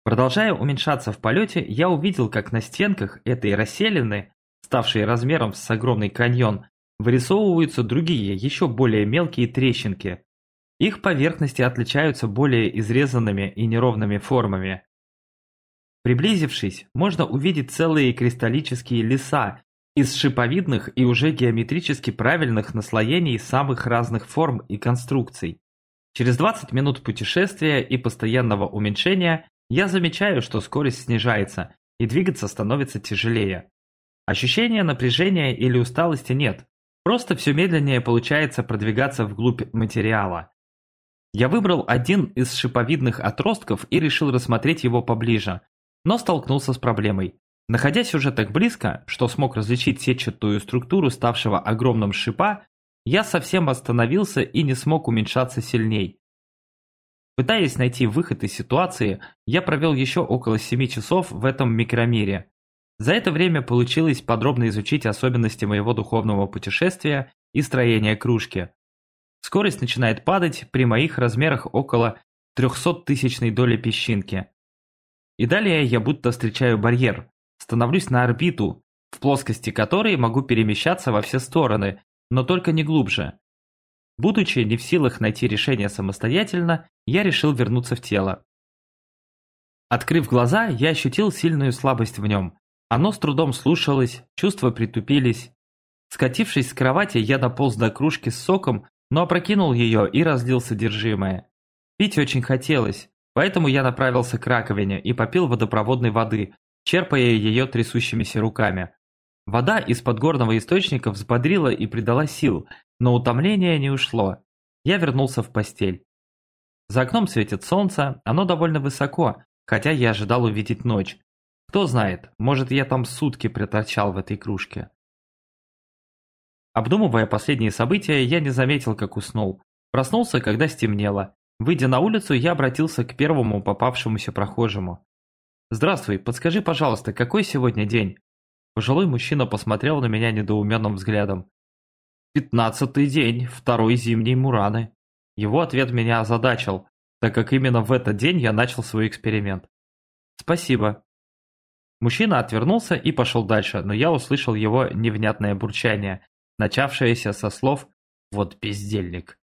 Продолжая уменьшаться в полете, я увидел, как на стенках этой расселины, ставшей размером с огромный каньон, вырисовываются другие, еще более мелкие трещинки. Их поверхности отличаются более изрезанными и неровными формами. Приблизившись, можно увидеть целые кристаллические леса из шиповидных и уже геометрически правильных наслоений самых разных форм и конструкций. Через 20 минут путешествия и постоянного уменьшения я замечаю, что скорость снижается и двигаться становится тяжелее. Ощущения напряжения или усталости нет, просто все медленнее получается продвигаться вглубь материала. Я выбрал один из шиповидных отростков и решил рассмотреть его поближе, но столкнулся с проблемой. Находясь уже так близко, что смог различить сетчатую структуру ставшего огромным шипа, я совсем остановился и не смог уменьшаться сильней. Пытаясь найти выход из ситуации, я провел еще около 7 часов в этом микромире. За это время получилось подробно изучить особенности моего духовного путешествия и строения кружки. Скорость начинает падать при моих размерах около 300 тысячной доли песчинки. И далее я будто встречаю барьер, становлюсь на орбиту, в плоскости которой могу перемещаться во все стороны, но только не глубже. Будучи не в силах найти решение самостоятельно, я решил вернуться в тело. Открыв глаза, я ощутил сильную слабость в нем. Оно с трудом слушалось, чувства притупились. Скатившись с кровати, я дополз до кружки с соком, но опрокинул ее и разлил содержимое. Пить очень хотелось, поэтому я направился к раковине и попил водопроводной воды, черпая ее трясущимися руками. Вода из подгорного источника взбодрила и придала сил, но утомление не ушло. Я вернулся в постель. За окном светит солнце, оно довольно высоко, хотя я ожидал увидеть ночь. Кто знает, может я там сутки проторчал в этой кружке. Обдумывая последние события, я не заметил, как уснул. Проснулся, когда стемнело. Выйдя на улицу, я обратился к первому попавшемуся прохожему. «Здравствуй, подскажи, пожалуйста, какой сегодня день?» Пожилой мужчина посмотрел на меня недоуменным взглядом. Пятнадцатый день второй зимней Мураны. Его ответ меня озадачил, так как именно в этот день я начал свой эксперимент. Спасибо. Мужчина отвернулся и пошел дальше, но я услышал его невнятное бурчание, начавшееся со слов «вот бездельник».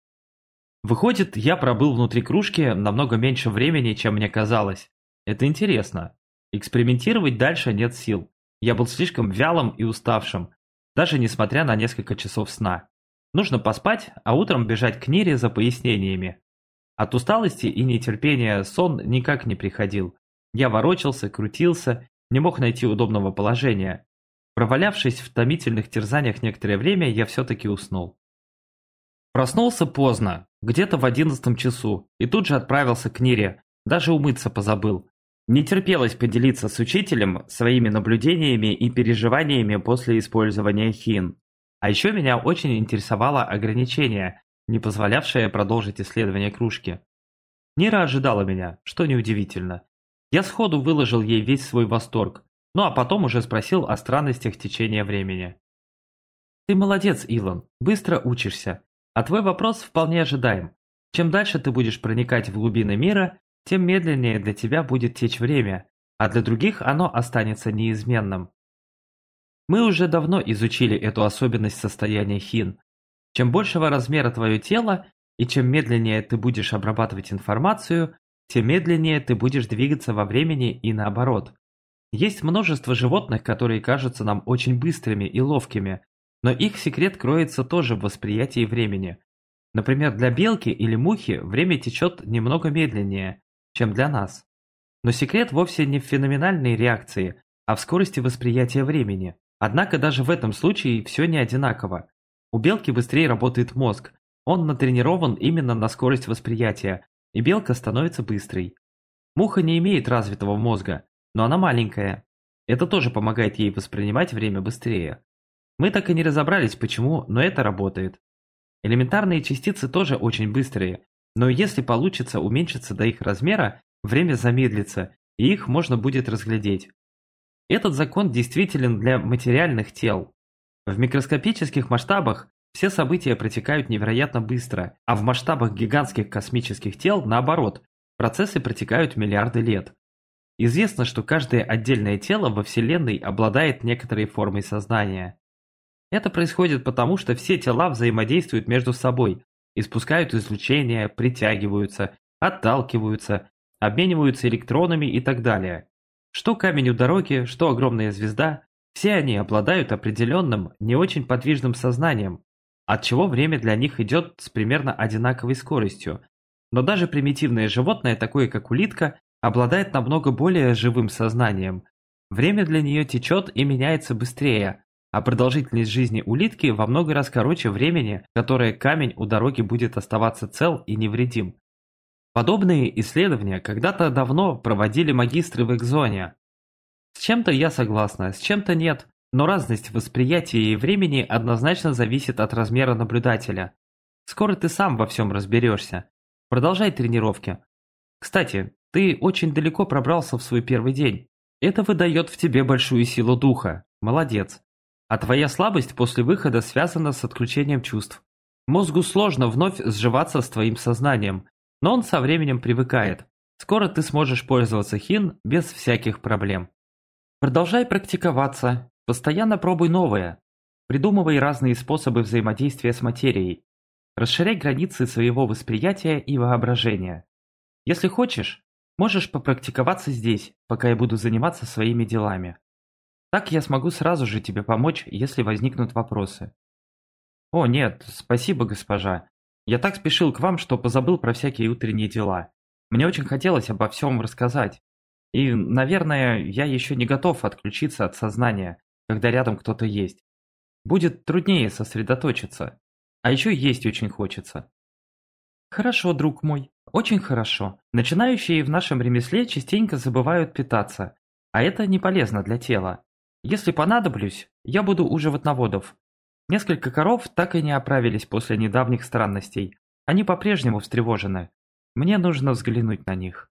Выходит, я пробыл внутри кружки намного меньше времени, чем мне казалось. Это интересно. Экспериментировать дальше нет сил. Я был слишком вялым и уставшим, даже несмотря на несколько часов сна. Нужно поспать, а утром бежать к Нире за пояснениями. От усталости и нетерпения сон никак не приходил. Я ворочался, крутился, не мог найти удобного положения. Провалявшись в томительных терзаниях некоторое время, я все-таки уснул. Проснулся поздно, где-то в одиннадцатом часу, и тут же отправился к Нире, даже умыться позабыл. Не терпелось поделиться с учителем своими наблюдениями и переживаниями после использования хин. А еще меня очень интересовало ограничение, не позволявшее продолжить исследование кружки. Нира ожидала меня, что неудивительно. Я сходу выложил ей весь свой восторг, ну а потом уже спросил о странностях течения времени. «Ты молодец, Илон, быстро учишься. А твой вопрос вполне ожидаем. Чем дальше ты будешь проникать в глубины мира, тем медленнее для тебя будет течь время, а для других оно останется неизменным. Мы уже давно изучили эту особенность состояния хин. Чем большего размера твое тело, и чем медленнее ты будешь обрабатывать информацию, тем медленнее ты будешь двигаться во времени и наоборот. Есть множество животных, которые кажутся нам очень быстрыми и ловкими, но их секрет кроется тоже в восприятии времени. Например, для белки или мухи время течет немного медленнее, чем для нас. Но секрет вовсе не в феноменальной реакции, а в скорости восприятия времени. Однако даже в этом случае все не одинаково. У белки быстрее работает мозг, он натренирован именно на скорость восприятия, и белка становится быстрой. Муха не имеет развитого мозга, но она маленькая. Это тоже помогает ей воспринимать время быстрее. Мы так и не разобрались почему, но это работает. Элементарные частицы тоже очень быстрые, но если получится уменьшиться до их размера, время замедлится, и их можно будет разглядеть. Этот закон действителен для материальных тел. В микроскопических масштабах все события протекают невероятно быстро, а в масштабах гигантских космических тел, наоборот, процессы протекают миллиарды лет. Известно, что каждое отдельное тело во Вселенной обладает некоторой формой сознания. Это происходит потому, что все тела взаимодействуют между собой, испускают излучение, притягиваются, отталкиваются, обмениваются электронами и так далее. Что камень у дороги, что огромная звезда, все они обладают определенным, не очень подвижным сознанием, отчего время для них идет с примерно одинаковой скоростью. Но даже примитивное животное, такое как улитка, обладает намного более живым сознанием. Время для нее течет и меняется быстрее, а продолжительность жизни улитки во много раз короче времени, которое камень у дороги будет оставаться цел и невредим. Подобные исследования когда-то давно проводили магистры в экзоне. С чем-то я согласна, с чем-то нет, но разность восприятия и времени однозначно зависит от размера наблюдателя. Скоро ты сам во всем разберешься. Продолжай тренировки. Кстати, ты очень далеко пробрался в свой первый день. Это выдает в тебе большую силу духа. Молодец. А твоя слабость после выхода связана с отключением чувств. Мозгу сложно вновь сживаться с твоим сознанием, но он со временем привыкает. Скоро ты сможешь пользоваться хин без всяких проблем. Продолжай практиковаться, постоянно пробуй новое. Придумывай разные способы взаимодействия с материей. Расширяй границы своего восприятия и воображения. Если хочешь, можешь попрактиковаться здесь, пока я буду заниматься своими делами. Так я смогу сразу же тебе помочь, если возникнут вопросы. О, нет, спасибо, госпожа. Я так спешил к вам, что позабыл про всякие утренние дела. Мне очень хотелось обо всем рассказать. И, наверное, я еще не готов отключиться от сознания, когда рядом кто-то есть. Будет труднее сосредоточиться. А еще есть очень хочется. Хорошо, друг мой, очень хорошо. Начинающие в нашем ремесле частенько забывают питаться, а это не полезно для тела. Если понадоблюсь, я буду у животноводов. Несколько коров так и не оправились после недавних странностей. Они по-прежнему встревожены. Мне нужно взглянуть на них.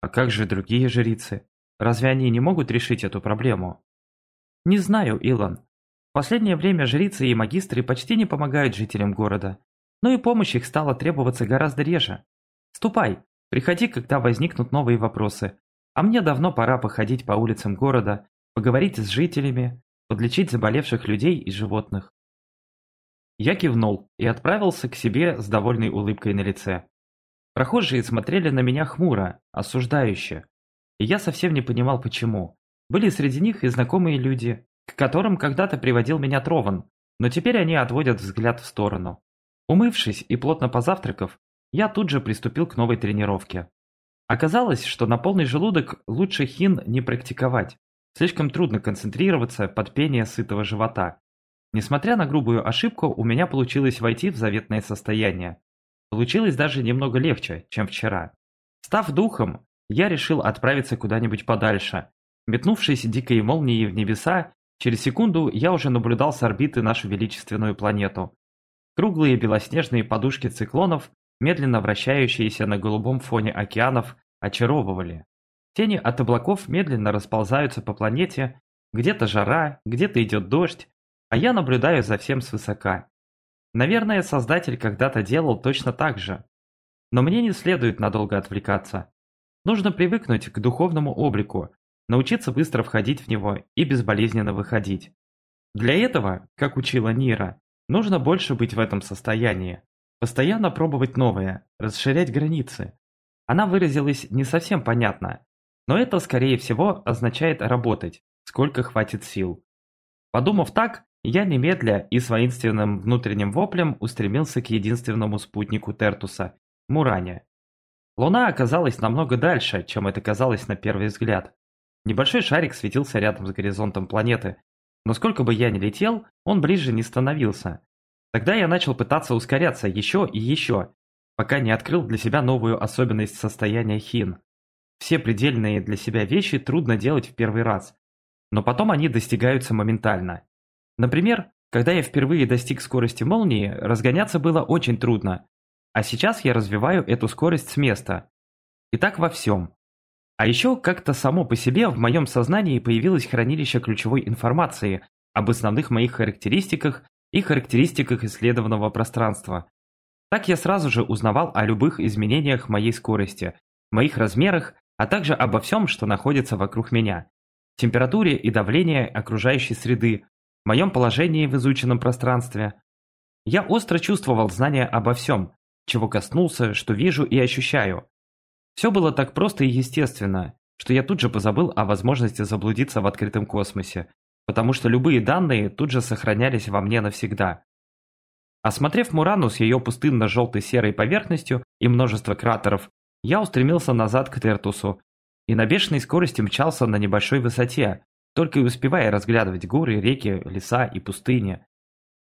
А как же другие жрицы? Разве они не могут решить эту проблему? Не знаю, Илон. В последнее время жрицы и магистры почти не помогают жителям города. Но и помощь их стала требоваться гораздо реже. Ступай, приходи, когда возникнут новые вопросы. А мне давно пора походить по улицам города поговорить с жителями, подлечить заболевших людей и животных. Я кивнул и отправился к себе с довольной улыбкой на лице. Прохожие смотрели на меня хмуро, осуждающе. И я совсем не понимал почему. Были среди них и знакомые люди, к которым когда-то приводил меня Трован, но теперь они отводят взгляд в сторону. Умывшись и плотно позавтракав, я тут же приступил к новой тренировке. Оказалось, что на полный желудок лучше хин не практиковать. Слишком трудно концентрироваться под пение сытого живота. Несмотря на грубую ошибку, у меня получилось войти в заветное состояние. Получилось даже немного легче, чем вчера. Став духом, я решил отправиться куда-нибудь подальше. Метнувшись дикой молнией в небеса, через секунду я уже наблюдал с орбиты нашу величественную планету. Круглые белоснежные подушки циклонов, медленно вращающиеся на голубом фоне океанов, очаровывали. Тени от облаков медленно расползаются по планете, где-то жара, где-то идет дождь, а я наблюдаю за всем свысока. Наверное, Создатель когда-то делал точно так же. Но мне не следует надолго отвлекаться. Нужно привыкнуть к духовному облику, научиться быстро входить в него и безболезненно выходить. Для этого, как учила Нира, нужно больше быть в этом состоянии. Постоянно пробовать новое, расширять границы. Она выразилась не совсем понятно, но это, скорее всего, означает работать, сколько хватит сил. Подумав так, я немедля и с воинственным внутренним воплем устремился к единственному спутнику Тертуса – Муране. Луна оказалась намного дальше, чем это казалось на первый взгляд. Небольшой шарик светился рядом с горизонтом планеты, но сколько бы я ни летел, он ближе не становился. Тогда я начал пытаться ускоряться еще и еще, пока не открыл для себя новую особенность состояния хин. Все предельные для себя вещи трудно делать в первый раз, но потом они достигаются моментально. Например, когда я впервые достиг скорости молнии, разгоняться было очень трудно, а сейчас я развиваю эту скорость с места. И так во всем. А еще как-то само по себе в моем сознании появилось хранилище ключевой информации об основных моих характеристиках и характеристиках исследованного пространства. Так я сразу же узнавал о любых изменениях моей скорости, моих размерах, а также обо всем, что находится вокруг меня. Температуре и давлении окружающей среды, моем положении в изученном пространстве. Я остро чувствовал знания обо всем, чего коснулся, что вижу и ощущаю. Все было так просто и естественно, что я тут же позабыл о возможности заблудиться в открытом космосе, потому что любые данные тут же сохранялись во мне навсегда. Осмотрев Мурану с ее пустынно-желтой серой поверхностью и множество кратеров, я устремился назад к Тертусу и на бешеной скорости мчался на небольшой высоте, только и успевая разглядывать горы, реки, леса и пустыни.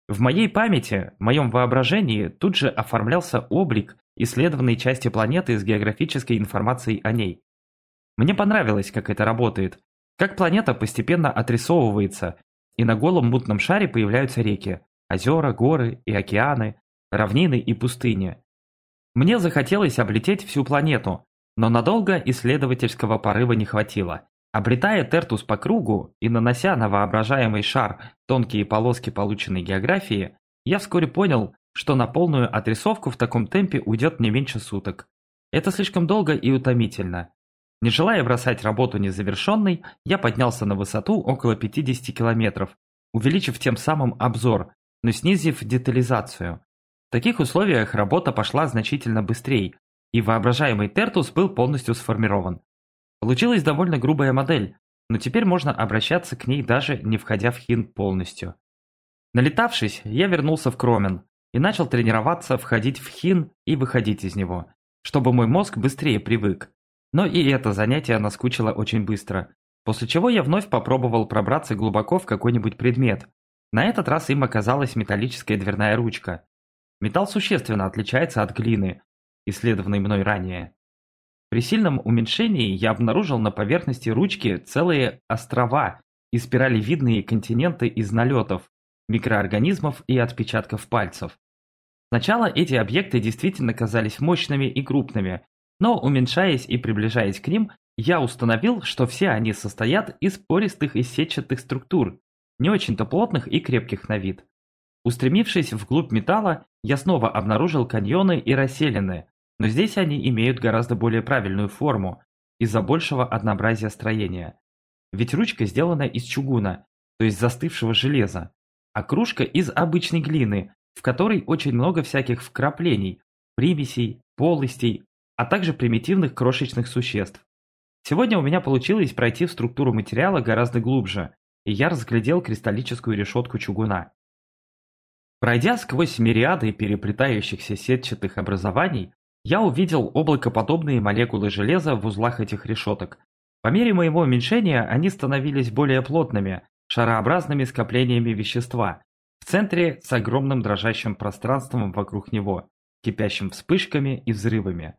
В моей памяти, в моем воображении тут же оформлялся облик исследованной части планеты с географической информацией о ней. Мне понравилось, как это работает, как планета постепенно отрисовывается, и на голом мутном шаре появляются реки, озера, горы и океаны, равнины и пустыни. Мне захотелось облететь всю планету, но надолго исследовательского порыва не хватило. Обретая Тертус по кругу и нанося на воображаемый шар тонкие полоски полученной географии, я вскоре понял, что на полную отрисовку в таком темпе уйдет не меньше суток. Это слишком долго и утомительно. Не желая бросать работу незавершенной, я поднялся на высоту около 50 километров, увеличив тем самым обзор, но снизив детализацию. В таких условиях работа пошла значительно быстрее, и воображаемый Тертус был полностью сформирован. Получилась довольно грубая модель, но теперь можно обращаться к ней даже не входя в хин полностью. Налетавшись, я вернулся в Кромен и начал тренироваться входить в хин и выходить из него, чтобы мой мозг быстрее привык. Но и это занятие наскучило очень быстро, после чего я вновь попробовал пробраться глубоко в какой-нибудь предмет. На этот раз им оказалась металлическая дверная ручка. Металл существенно отличается от глины, исследованной мной ранее. При сильном уменьшении я обнаружил на поверхности ручки целые острова и спиралевидные континенты из налетов, микроорганизмов и отпечатков пальцев. Сначала эти объекты действительно казались мощными и крупными, но уменьшаясь и приближаясь к ним, я установил, что все они состоят из пористых и сетчатых структур, не очень-то плотных и крепких на вид. Устремившись вглубь металла, я снова обнаружил каньоны и расселины, но здесь они имеют гораздо более правильную форму из-за большего однообразия строения. Ведь ручка сделана из чугуна, то есть застывшего железа, а кружка из обычной глины, в которой очень много всяких вкраплений, примесей, полостей, а также примитивных крошечных существ. Сегодня у меня получилось пройти в структуру материала гораздо глубже, и я разглядел кристаллическую решетку чугуна. Пройдя сквозь мириады переплетающихся сетчатых образований, я увидел облакоподобные молекулы железа в узлах этих решеток. По мере моего уменьшения они становились более плотными, шарообразными скоплениями вещества, в центре с огромным дрожащим пространством вокруг него, кипящим вспышками и взрывами.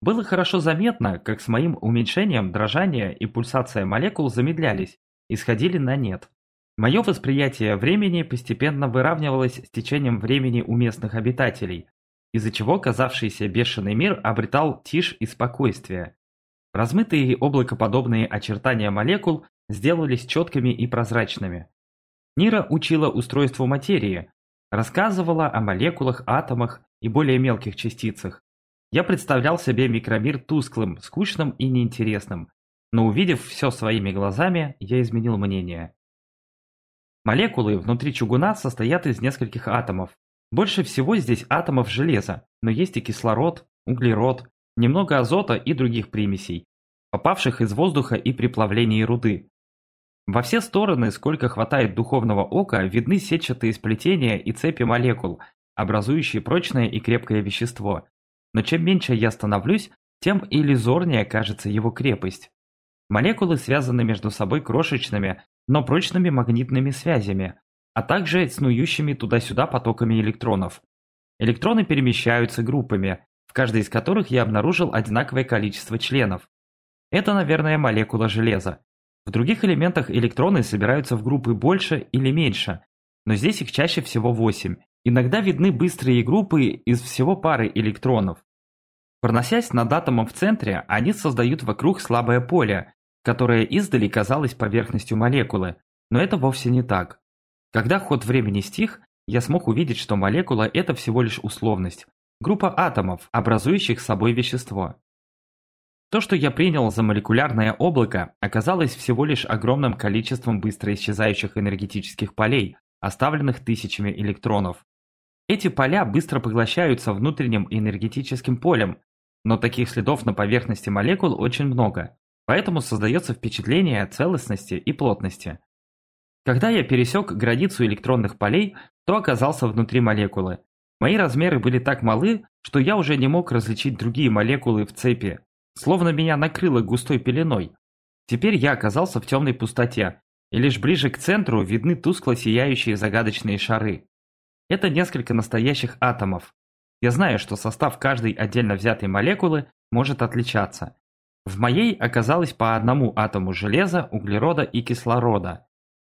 Было хорошо заметно, как с моим уменьшением дрожание и пульсация молекул замедлялись и сходили на нет. Мое восприятие времени постепенно выравнивалось с течением времени у местных обитателей, из-за чего казавшийся бешеный мир обретал тишь и спокойствие. Размытые облакоподобные очертания молекул сделались четкими и прозрачными. Нира учила устройству материи, рассказывала о молекулах, атомах и более мелких частицах. Я представлял себе микромир тусклым, скучным и неинтересным, но увидев все своими глазами, я изменил мнение. Молекулы внутри чугуна состоят из нескольких атомов, больше всего здесь атомов железа, но есть и кислород, углерод, немного азота и других примесей, попавших из воздуха и при плавлении руды. Во все стороны, сколько хватает духовного ока, видны сетчатые сплетения и цепи молекул, образующие прочное и крепкое вещество. Но чем меньше я становлюсь, тем иллюзорнее кажется его крепость. Молекулы связаны между собой крошечными, но прочными магнитными связями, а также снующими туда-сюда потоками электронов. Электроны перемещаются группами, в каждой из которых я обнаружил одинаковое количество членов. Это, наверное, молекула железа. В других элементах электроны собираются в группы больше или меньше, но здесь их чаще всего 8. Иногда видны быстрые группы из всего пары электронов. Проносясь над атомом в центре, они создают вокруг слабое поле, которое издали казалось поверхностью молекулы, но это вовсе не так. Когда ход времени стих, я смог увидеть, что молекула – это всего лишь условность, группа атомов, образующих собой вещество. То, что я принял за молекулярное облако, оказалось всего лишь огромным количеством быстро исчезающих энергетических полей, оставленных тысячами электронов. Эти поля быстро поглощаются внутренним энергетическим полем, но таких следов на поверхности молекул очень много, поэтому создается впечатление целостности и плотности. Когда я пересек границу электронных полей, то оказался внутри молекулы. Мои размеры были так малы, что я уже не мог различить другие молекулы в цепи, словно меня накрыло густой пеленой. Теперь я оказался в темной пустоте, и лишь ближе к центру видны тускло сияющие загадочные шары. Это несколько настоящих атомов. Я знаю, что состав каждой отдельно взятой молекулы может отличаться. В моей оказалось по одному атому железа, углерода и кислорода.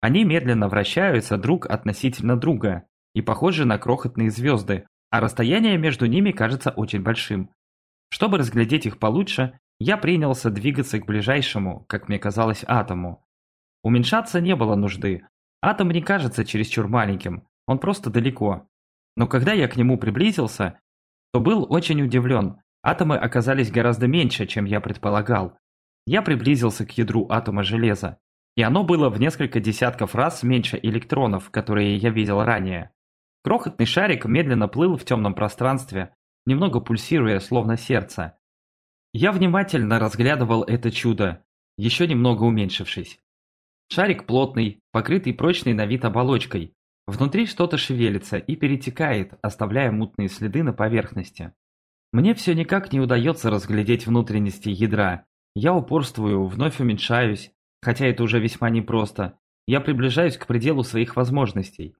Они медленно вращаются друг относительно друга и похожи на крохотные звезды, а расстояние между ними кажется очень большим. Чтобы разглядеть их получше, я принялся двигаться к ближайшему, как мне казалось, атому. Уменьшаться не было нужды. Атом не кажется чересчур маленьким, он просто далеко. Но когда я к нему приблизился, то был очень удивлен. Атомы оказались гораздо меньше, чем я предполагал. Я приблизился к ядру атома железа и оно было в несколько десятков раз меньше электронов, которые я видел ранее. Крохотный шарик медленно плыл в темном пространстве, немного пульсируя, словно сердце. Я внимательно разглядывал это чудо, еще немного уменьшившись. Шарик плотный, покрытый прочной на вид оболочкой. Внутри что-то шевелится и перетекает, оставляя мутные следы на поверхности. Мне все никак не удается разглядеть внутренности ядра. Я упорствую, вновь уменьшаюсь, Хотя это уже весьма непросто. Я приближаюсь к пределу своих возможностей.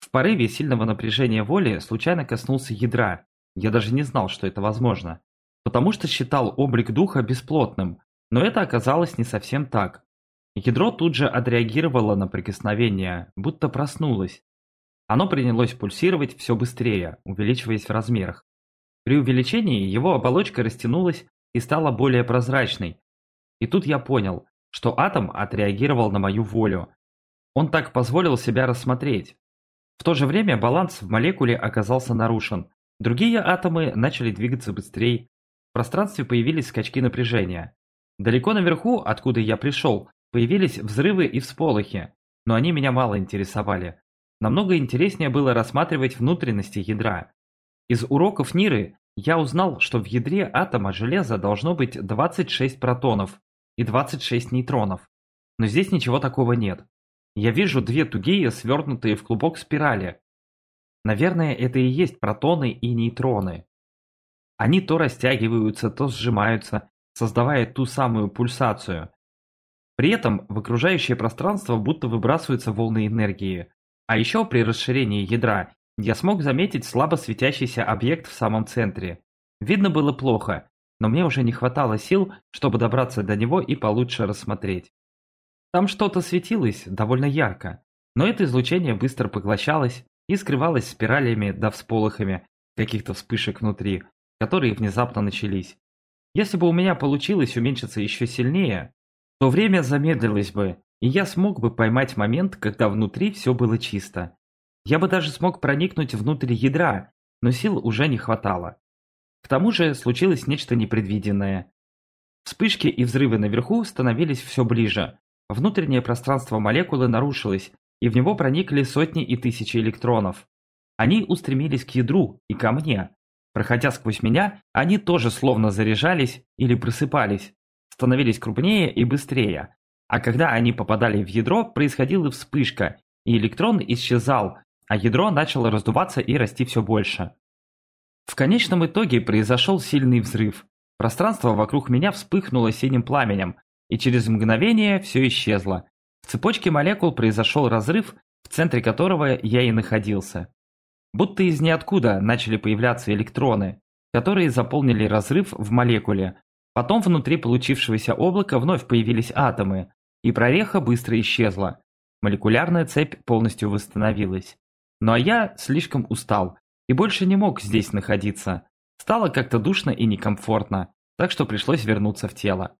В порыве сильного напряжения воли случайно коснулся ядра. Я даже не знал, что это возможно. Потому что считал облик духа бесплотным. Но это оказалось не совсем так. Ядро тут же отреагировало на прикосновение, будто проснулось. Оно принялось пульсировать все быстрее, увеличиваясь в размерах. При увеличении его оболочка растянулась и стала более прозрачной. И тут я понял, что атом отреагировал на мою волю. Он так позволил себя рассмотреть. В то же время баланс в молекуле оказался нарушен. Другие атомы начали двигаться быстрее. В пространстве появились скачки напряжения. Далеко наверху, откуда я пришел, появились взрывы и всполохи, но они меня мало интересовали. Намного интереснее было рассматривать внутренности ядра. Из уроков Ниры я узнал, что в ядре атома железа должно быть 26 протонов, и 26 нейтронов. Но здесь ничего такого нет. Я вижу две тугие, свернутые в клубок спирали. Наверное, это и есть протоны и нейтроны. Они то растягиваются, то сжимаются, создавая ту самую пульсацию. При этом в окружающее пространство будто выбрасываются волны энергии. А еще при расширении ядра я смог заметить слабо светящийся объект в самом центре. Видно было плохо, но мне уже не хватало сил, чтобы добраться до него и получше рассмотреть. Там что-то светилось довольно ярко, но это излучение быстро поглощалось и скрывалось спиралями да всполохами каких-то вспышек внутри, которые внезапно начались. Если бы у меня получилось уменьшиться еще сильнее, то время замедлилось бы, и я смог бы поймать момент, когда внутри все было чисто. Я бы даже смог проникнуть внутрь ядра, но сил уже не хватало. К тому же случилось нечто непредвиденное. Вспышки и взрывы наверху становились все ближе. Внутреннее пространство молекулы нарушилось, и в него проникли сотни и тысячи электронов. Они устремились к ядру и ко мне. Проходя сквозь меня, они тоже словно заряжались или просыпались, становились крупнее и быстрее. А когда они попадали в ядро, происходила вспышка, и электрон исчезал, а ядро начало раздуваться и расти все больше. В конечном итоге произошел сильный взрыв. Пространство вокруг меня вспыхнуло синим пламенем, и через мгновение все исчезло. В цепочке молекул произошел разрыв, в центре которого я и находился. Будто из ниоткуда начали появляться электроны, которые заполнили разрыв в молекуле. Потом внутри получившегося облака вновь появились атомы, и прореха быстро исчезла. Молекулярная цепь полностью восстановилась. Ну а я слишком устал и больше не мог здесь находиться. Стало как-то душно и некомфортно, так что пришлось вернуться в тело.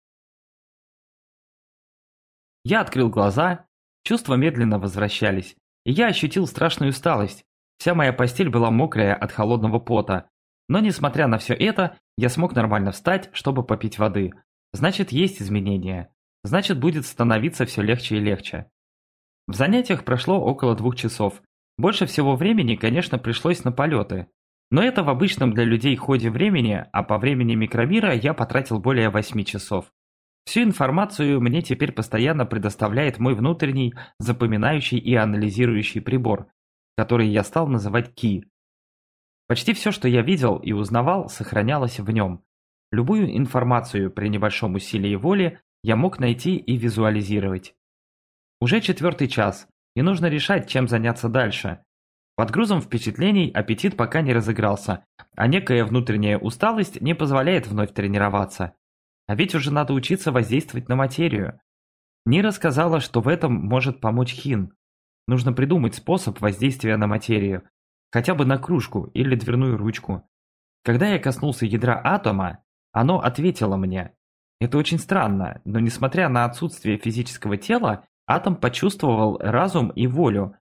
Я открыл глаза, чувства медленно возвращались, и я ощутил страшную усталость. Вся моя постель была мокрая от холодного пота. Но несмотря на все это, я смог нормально встать, чтобы попить воды. Значит, есть изменения. Значит, будет становиться все легче и легче. В занятиях прошло около двух часов. Больше всего времени, конечно, пришлось на полеты. Но это в обычном для людей ходе времени, а по времени микромира я потратил более 8 часов. Всю информацию мне теперь постоянно предоставляет мой внутренний запоминающий и анализирующий прибор, который я стал называть Ки. Почти все, что я видел и узнавал, сохранялось в нем. Любую информацию при небольшом усилии воли я мог найти и визуализировать. Уже четвертый час, и нужно решать, чем заняться дальше. Под грузом впечатлений аппетит пока не разыгрался, а некая внутренняя усталость не позволяет вновь тренироваться. А ведь уже надо учиться воздействовать на материю. Нира сказала, что в этом может помочь Хин. Нужно придумать способ воздействия на материю. Хотя бы на кружку или дверную ручку. Когда я коснулся ядра атома, оно ответило мне. Это очень странно, но несмотря на отсутствие физического тела, атом почувствовал разум и волю.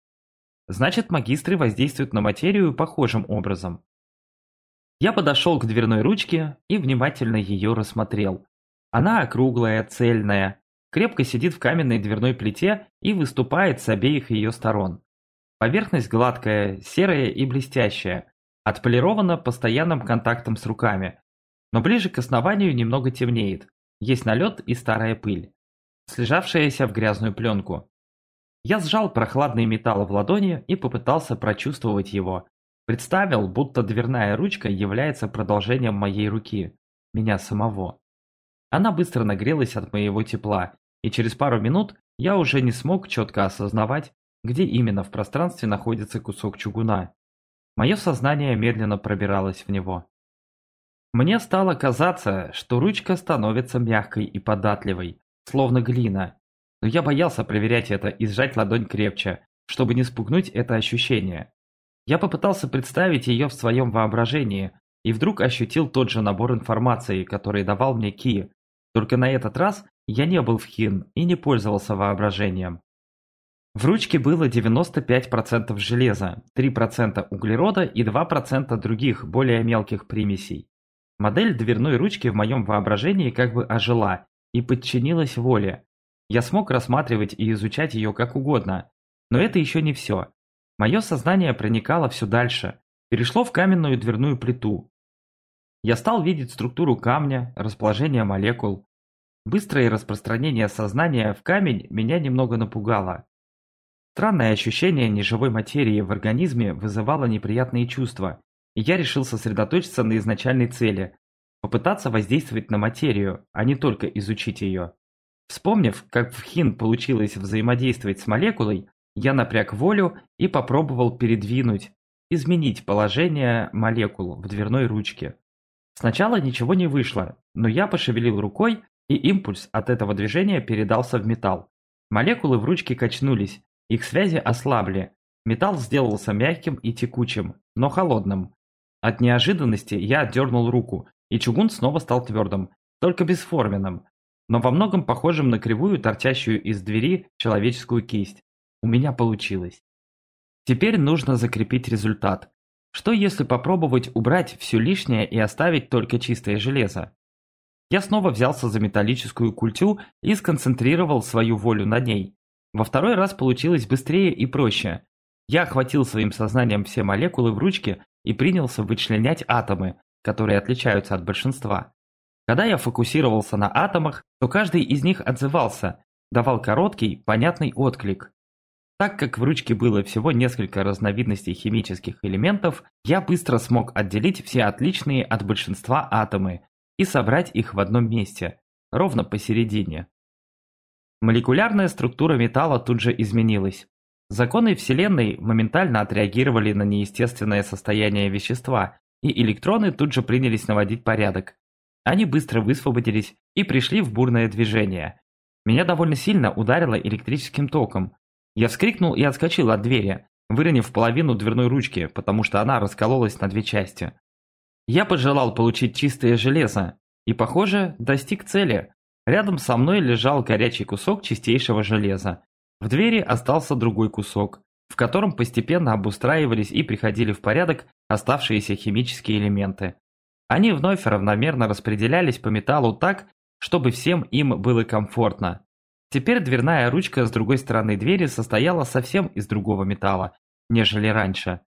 Значит, магистры воздействуют на материю похожим образом. Я подошел к дверной ручке и внимательно ее рассмотрел. Она округлая, цельная, крепко сидит в каменной дверной плите и выступает с обеих ее сторон. Поверхность гладкая, серая и блестящая, отполирована постоянным контактом с руками. Но ближе к основанию немного темнеет, есть налет и старая пыль, слежавшаяся в грязную пленку. Я сжал прохладный металл в ладони и попытался прочувствовать его, Представил, будто дверная ручка является продолжением моей руки, меня самого. Она быстро нагрелась от моего тепла, и через пару минут я уже не смог четко осознавать, где именно в пространстве находится кусок чугуна. Мое сознание медленно пробиралось в него. Мне стало казаться, что ручка становится мягкой и податливой, словно глина. Но я боялся проверять это и сжать ладонь крепче, чтобы не спугнуть это ощущение. Я попытался представить ее в своем воображении, и вдруг ощутил тот же набор информации, который давал мне Ки. Только на этот раз я не был в Хин и не пользовался воображением. В ручке было 95% железа, 3% углерода и 2% других, более мелких примесей. Модель дверной ручки в моем воображении как бы ожила и подчинилась воле. Я смог рассматривать и изучать ее как угодно. Но это еще не все. Мое сознание проникало все дальше, перешло в каменную дверную плиту. Я стал видеть структуру камня, расположение молекул. Быстрое распространение сознания в камень меня немного напугало. Странное ощущение неживой материи в организме вызывало неприятные чувства, и я решил сосредоточиться на изначальной цели – попытаться воздействовать на материю, а не только изучить ее. Вспомнив, как в Хин получилось взаимодействовать с молекулой, я напряг волю и попробовал передвинуть, изменить положение молекул в дверной ручке. Сначала ничего не вышло, но я пошевелил рукой, и импульс от этого движения передался в металл. Молекулы в ручке качнулись, их связи ослабли. Металл сделался мягким и текучим, но холодным. От неожиданности я отдернул руку, и чугун снова стал твердым, только бесформенным, но во многом похожим на кривую, торчащую из двери человеческую кисть. У меня получилось. Теперь нужно закрепить результат. Что если попробовать убрать все лишнее и оставить только чистое железо? Я снова взялся за металлическую культю и сконцентрировал свою волю на ней. Во второй раз получилось быстрее и проще. Я охватил своим сознанием все молекулы в ручке и принялся вычленять атомы, которые отличаются от большинства. Когда я фокусировался на атомах, то каждый из них отзывался, давал короткий, понятный отклик. Так как в ручке было всего несколько разновидностей химических элементов, я быстро смог отделить все отличные от большинства атомы и собрать их в одном месте, ровно посередине. Молекулярная структура металла тут же изменилась. Законы Вселенной моментально отреагировали на неестественное состояние вещества, и электроны тут же принялись наводить порядок. Они быстро высвободились и пришли в бурное движение. Меня довольно сильно ударило электрическим током. Я вскрикнул и отскочил от двери, выронив половину дверной ручки, потому что она раскололась на две части. Я пожелал получить чистое железо, и, похоже, достиг цели. Рядом со мной лежал горячий кусок чистейшего железа. В двери остался другой кусок, в котором постепенно обустраивались и приходили в порядок оставшиеся химические элементы. Они вновь равномерно распределялись по металлу так, чтобы всем им было комфортно. Теперь дверная ручка с другой стороны двери состояла совсем из другого металла, нежели раньше.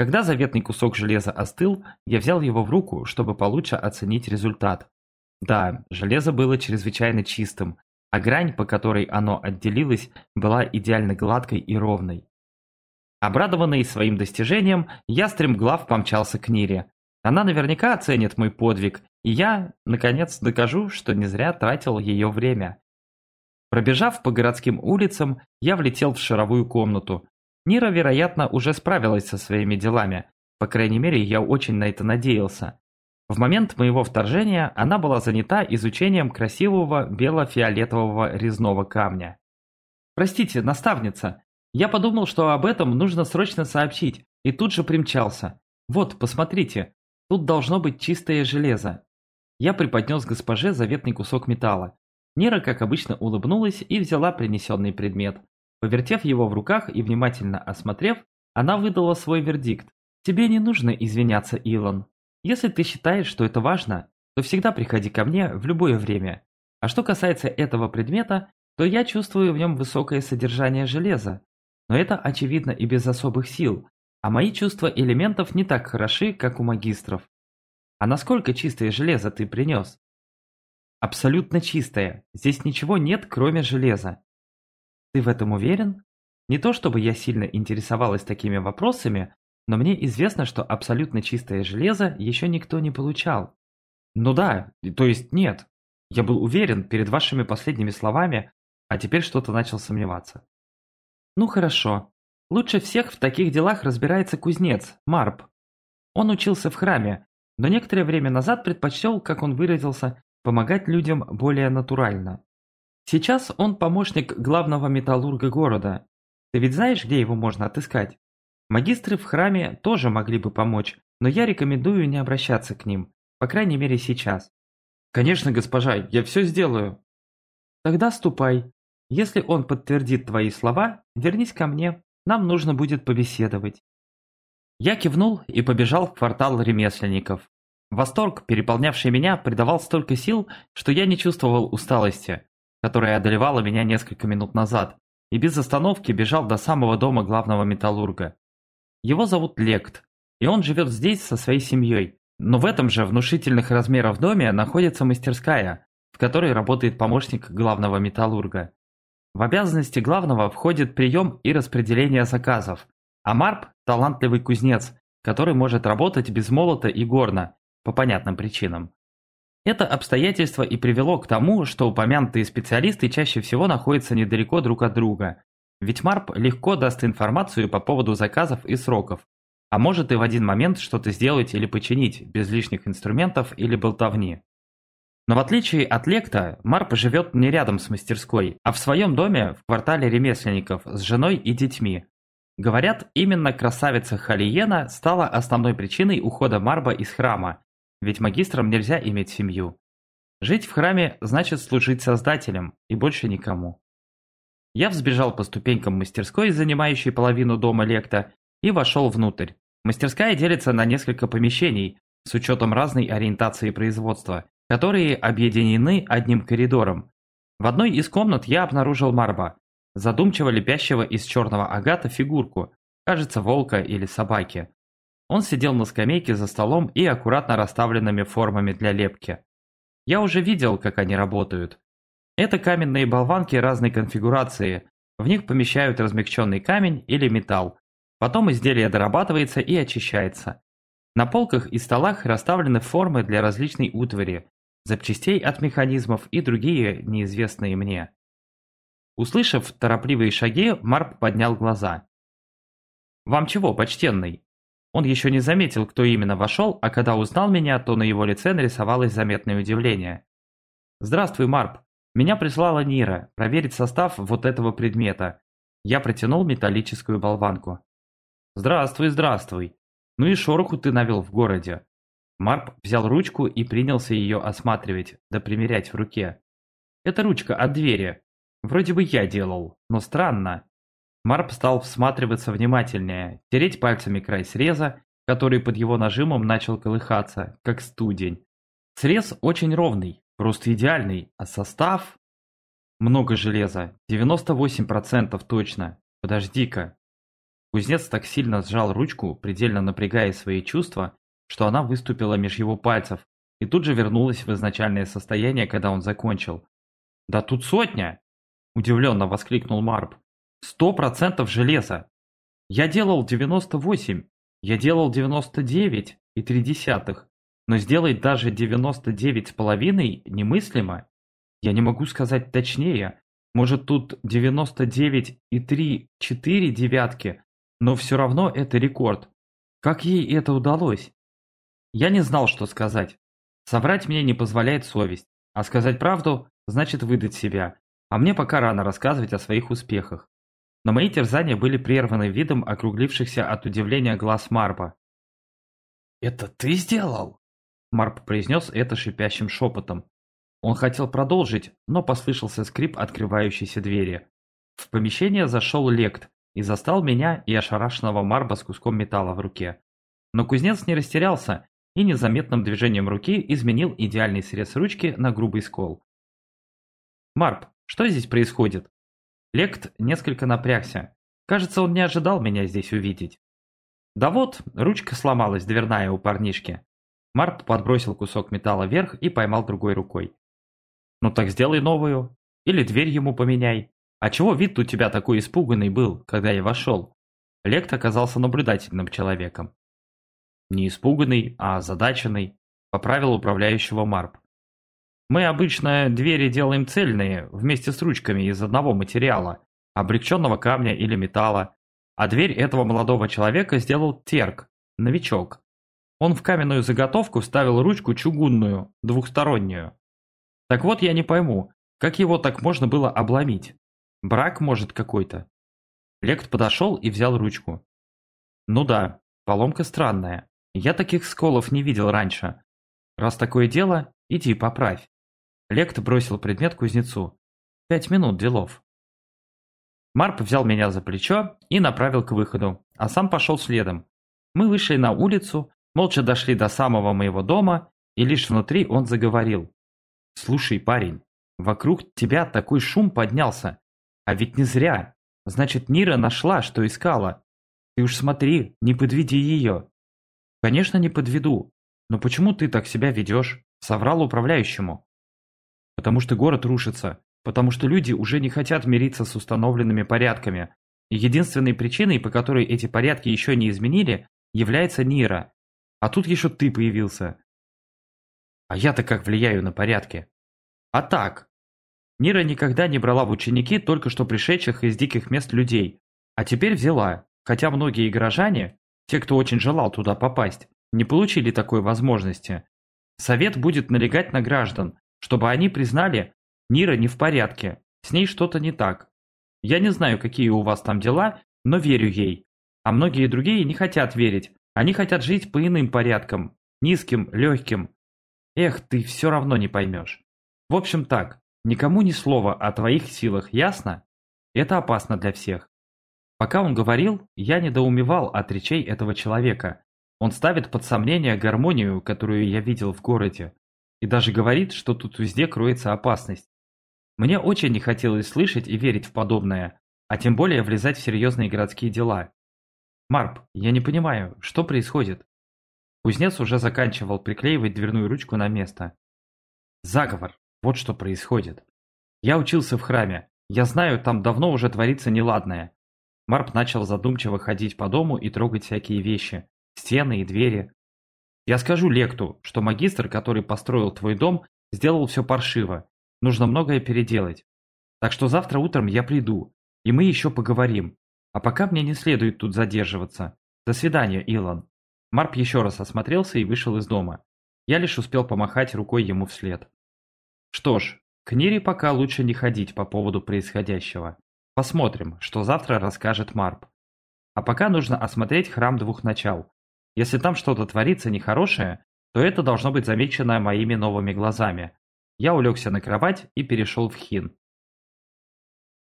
Когда заветный кусок железа остыл, я взял его в руку, чтобы получше оценить результат. Да, железо было чрезвычайно чистым, а грань, по которой оно отделилось, была идеально гладкой и ровной. Обрадованный своим достижением, я стремглав помчался к Нире. Она наверняка оценит мой подвиг, и я, наконец, докажу, что не зря тратил ее время. Пробежав по городским улицам, я влетел в шаровую комнату. Нира, вероятно, уже справилась со своими делами. По крайней мере, я очень на это надеялся. В момент моего вторжения она была занята изучением красивого бело-фиолетового резного камня. «Простите, наставница, я подумал, что об этом нужно срочно сообщить, и тут же примчался. Вот, посмотрите, тут должно быть чистое железо». Я преподнес госпоже заветный кусок металла. Нира, как обычно, улыбнулась и взяла принесенный предмет. Повертев его в руках и внимательно осмотрев, она выдала свой вердикт. «Тебе не нужно извиняться, Илон. Если ты считаешь, что это важно, то всегда приходи ко мне в любое время. А что касается этого предмета, то я чувствую в нем высокое содержание железа. Но это очевидно и без особых сил, а мои чувства элементов не так хороши, как у магистров. А насколько чистое железо ты принес? Абсолютно чистое. Здесь ничего нет, кроме железа. Ты в этом уверен? Не то чтобы я сильно интересовалась такими вопросами, но мне известно, что абсолютно чистое железо еще никто не получал. Ну да, то есть нет. Я был уверен перед вашими последними словами, а теперь что-то начал сомневаться. Ну хорошо. Лучше всех в таких делах разбирается кузнец, Марп. Он учился в храме, но некоторое время назад предпочел, как он выразился, помогать людям более натурально. Сейчас он помощник главного металлурга города. Ты ведь знаешь, где его можно отыскать? Магистры в храме тоже могли бы помочь, но я рекомендую не обращаться к ним, по крайней мере сейчас. Конечно, госпожа, я все сделаю. Тогда ступай. Если он подтвердит твои слова, вернись ко мне, нам нужно будет побеседовать. Я кивнул и побежал в квартал ремесленников. Восторг, переполнявший меня, придавал столько сил, что я не чувствовал усталости, которая одолевала меня несколько минут назад, и без остановки бежал до самого дома главного металлурга. Его зовут Лект, и он живет здесь со своей семьей. Но в этом же внушительных размеров доме находится мастерская, в которой работает помощник главного металлурга. В обязанности главного входит прием и распределение заказов, а Марп – талантливый кузнец, который может работать без молота и горна, по понятным причинам. Это обстоятельство и привело к тому, что упомянутые специалисты чаще всего находятся недалеко друг от друга, ведь Марп легко даст информацию по поводу заказов и сроков, а может и в один момент что-то сделать или починить, без лишних инструментов или болтовни. Но в отличие от Лекта, Марп живет не рядом с мастерской, а в своем доме в квартале ремесленников с женой и детьми. Говорят, именно красавица Халиена стала основной причиной ухода Марба из храма, ведь магистрам нельзя иметь семью. Жить в храме значит служить создателям и больше никому. Я взбежал по ступенькам мастерской, занимающей половину дома лекта, и вошел внутрь. Мастерская делится на несколько помещений, с учетом разной ориентации производства, которые объединены одним коридором. В одной из комнат я обнаружил Марба, задумчиво лепящего из черного агата фигурку, кажется, волка или собаки. Он сидел на скамейке за столом и аккуратно расставленными формами для лепки. Я уже видел, как они работают. Это каменные болванки разной конфигурации. В них помещают размягченный камень или металл. Потом изделие дорабатывается и очищается. На полках и столах расставлены формы для различной утвари, запчастей от механизмов и другие неизвестные мне. Услышав торопливые шаги, Марп поднял глаза. «Вам чего, почтенный?» Он еще не заметил, кто именно вошел, а когда узнал меня, то на его лице нарисовалось заметное удивление. «Здравствуй, Марп. Меня прислала Нира проверить состав вот этого предмета». Я протянул металлическую болванку. «Здравствуй, здравствуй. Ну и шороху ты навел в городе». Марп взял ручку и принялся ее осматривать, да примерять в руке. «Это ручка от двери. Вроде бы я делал, но странно. Марп стал всматриваться внимательнее, тереть пальцами край среза, который под его нажимом начал колыхаться, как студень. Срез очень ровный, просто идеальный, а состав... Много железа, 98% точно. Подожди-ка. Кузнец так сильно сжал ручку, предельно напрягая свои чувства, что она выступила меж его пальцев и тут же вернулась в изначальное состояние, когда он закончил. «Да тут сотня!» – удивленно воскликнул Марп. Сто процентов железа. Я делал 98, я делал 99 и три десятых, но сделать даже 99 с половиной немыслимо. Я не могу сказать точнее, может тут 99 и 3, 4 девятки, но все равно это рекорд. Как ей это удалось? Я не знал, что сказать. Соврать мне не позволяет совесть, а сказать правду значит выдать себя, а мне пока рано рассказывать о своих успехах. Но мои терзания были прерваны видом округлившихся от удивления глаз Марпа. «Это ты сделал?» Марп произнес это шипящим шепотом. Он хотел продолжить, но послышался скрип открывающейся двери. В помещение зашел Лект и застал меня и ошарашенного Марба с куском металла в руке. Но кузнец не растерялся и незаметным движением руки изменил идеальный срез ручки на грубый скол. «Марп, что здесь происходит?» Лект несколько напрягся. Кажется, он не ожидал меня здесь увидеть. Да вот, ручка сломалась, дверная у парнишки. Март подбросил кусок металла вверх и поймал другой рукой. Ну так сделай новую. Или дверь ему поменяй. А чего вид у тебя такой испуганный был, когда я вошел? Лект оказался наблюдательным человеком. Не испуганный, а озадаченный, поправил управляющего Марп. Мы обычно двери делаем цельные, вместе с ручками из одного материала, облегченного камня или металла, а дверь этого молодого человека сделал терк, новичок. Он в каменную заготовку вставил ручку чугунную, двухстороннюю. Так вот я не пойму, как его так можно было обломить? Брак, может, какой-то? Лект подошел и взял ручку. Ну да, поломка странная. Я таких сколов не видел раньше. Раз такое дело, иди поправь. Лект бросил предмет кузнецу. «Пять минут делов». Марп взял меня за плечо и направил к выходу, а сам пошел следом. Мы вышли на улицу, молча дошли до самого моего дома, и лишь внутри он заговорил. «Слушай, парень, вокруг тебя такой шум поднялся. А ведь не зря. Значит, Нира нашла, что искала. Ты уж смотри, не подведи ее». «Конечно, не подведу. Но почему ты так себя ведешь?» Соврал управляющему. Потому что город рушится, потому что люди уже не хотят мириться с установленными порядками. И единственной причиной, по которой эти порядки еще не изменили, является Нира. А тут еще ты появился. А я-то как влияю на порядки? А так. Нира никогда не брала в ученики только что пришедших из диких мест людей. А теперь взяла, хотя многие горожане, те, кто очень желал туда попасть, не получили такой возможности. Совет будет налегать на граждан, чтобы они признали, Нира не в порядке, с ней что-то не так. Я не знаю, какие у вас там дела, но верю ей. А многие другие не хотят верить, они хотят жить по иным порядкам, низким, легким. Эх, ты все равно не поймешь. В общем так, никому ни слова о твоих силах, ясно? Это опасно для всех. Пока он говорил, я недоумевал от речей этого человека. Он ставит под сомнение гармонию, которую я видел в городе и даже говорит, что тут везде кроется опасность. Мне очень не хотелось слышать и верить в подобное, а тем более влезать в серьезные городские дела. Марп, я не понимаю, что происходит? Кузнец уже заканчивал приклеивать дверную ручку на место. Заговор, вот что происходит. Я учился в храме, я знаю, там давно уже творится неладное. Марп начал задумчиво ходить по дому и трогать всякие вещи, стены и двери, я скажу Лекту, что магистр, который построил твой дом, сделал все паршиво. Нужно многое переделать. Так что завтра утром я приду, и мы еще поговорим. А пока мне не следует тут задерживаться. До свидания, Илон. Марп еще раз осмотрелся и вышел из дома. Я лишь успел помахать рукой ему вслед. Что ж, к Нире пока лучше не ходить по поводу происходящего. Посмотрим, что завтра расскажет Марп. А пока нужно осмотреть храм двух начал. Если там что-то творится нехорошее, то это должно быть замечено моими новыми глазами. Я улегся на кровать и перешел в хин.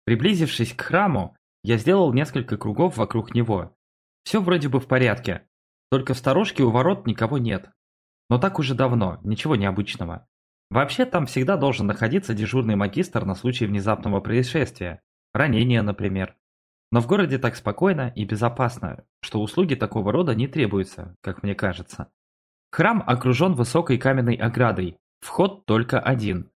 Приблизившись к храму, я сделал несколько кругов вокруг него. Все вроде бы в порядке, только в сторожке у ворот никого нет. Но так уже давно, ничего необычного. Вообще там всегда должен находиться дежурный магистр на случай внезапного происшествия. Ранения, например. Но в городе так спокойно и безопасно, что услуги такого рода не требуются, как мне кажется. Храм окружен высокой каменной оградой, вход только один.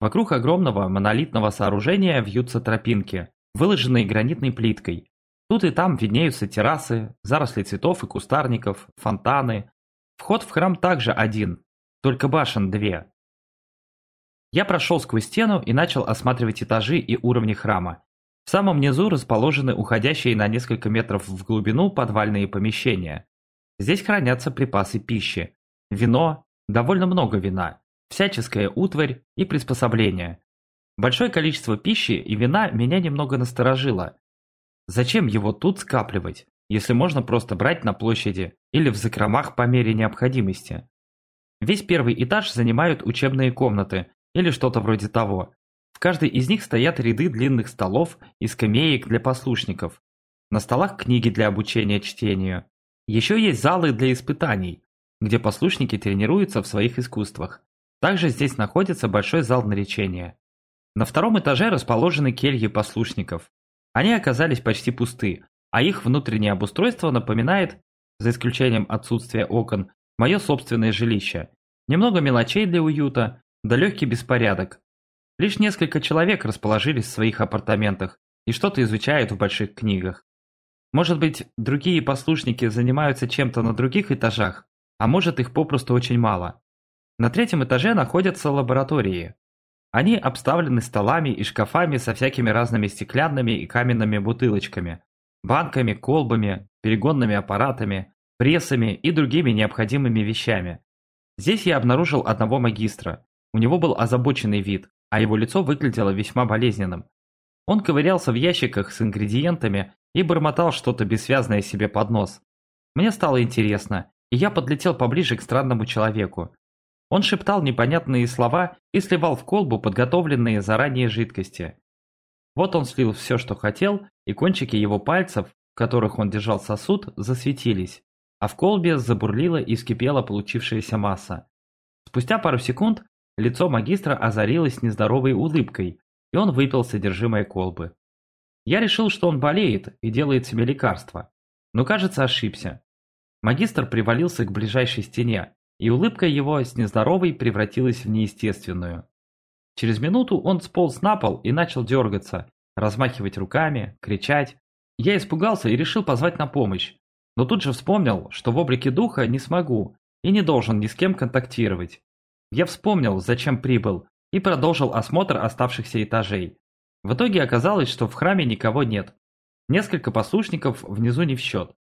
Вокруг огромного монолитного сооружения вьются тропинки, выложенные гранитной плиткой. Тут и там виднеются террасы, заросли цветов и кустарников, фонтаны. Вход в храм также один, только башен две. Я прошел сквозь стену и начал осматривать этажи и уровни храма. В самом низу расположены уходящие на несколько метров в глубину подвальные помещения. Здесь хранятся припасы пищи. Вино, довольно много вина, всяческая утварь и приспособления. Большое количество пищи и вина меня немного насторожило. Зачем его тут скапливать, если можно просто брать на площади или в закромах по мере необходимости? Весь первый этаж занимают учебные комнаты или что-то вроде того. В каждой из них стоят ряды длинных столов и скамеек для послушников. На столах книги для обучения чтению. Еще есть залы для испытаний, где послушники тренируются в своих искусствах. Также здесь находится большой зал наречения. На втором этаже расположены кельи послушников. Они оказались почти пусты, а их внутреннее обустройство напоминает, за исключением отсутствия окон, мое собственное жилище. Немного мелочей для уюта, да легкий беспорядок. Лишь несколько человек расположились в своих апартаментах и что-то изучают в больших книгах. Может быть, другие послушники занимаются чем-то на других этажах, а может их попросту очень мало. На третьем этаже находятся лаборатории. Они обставлены столами и шкафами со всякими разными стеклянными и каменными бутылочками, банками, колбами, перегонными аппаратами, прессами и другими необходимыми вещами. Здесь я обнаружил одного магистра. У него был озабоченный вид, а его лицо выглядело весьма болезненным. Он ковырялся в ящиках с ингредиентами и бормотал что-то бессвязное себе под нос. Мне стало интересно, и я подлетел поближе к странному человеку. Он шептал непонятные слова и сливал в колбу подготовленные заранее жидкости. Вот он слил все, что хотел, и кончики его пальцев, в которых он держал сосуд, засветились, а в колбе забурлила и вскипела получившаяся масса. Спустя пару секунд лицо магистра озарилось нездоровой улыбкой, и он выпил содержимое колбы. Я решил, что он болеет и делает себе лекарство, но кажется ошибся. Магистр привалился к ближайшей стене, и улыбка его с нездоровой превратилась в неестественную. Через минуту он сполз на пол и начал дергаться, размахивать руками, кричать. Я испугался и решил позвать на помощь, но тут же вспомнил, что в облике духа не смогу и не должен ни с кем контактировать. Я вспомнил, зачем прибыл, и продолжил осмотр оставшихся этажей. В итоге оказалось, что в храме никого нет. Несколько послушников внизу не в счет.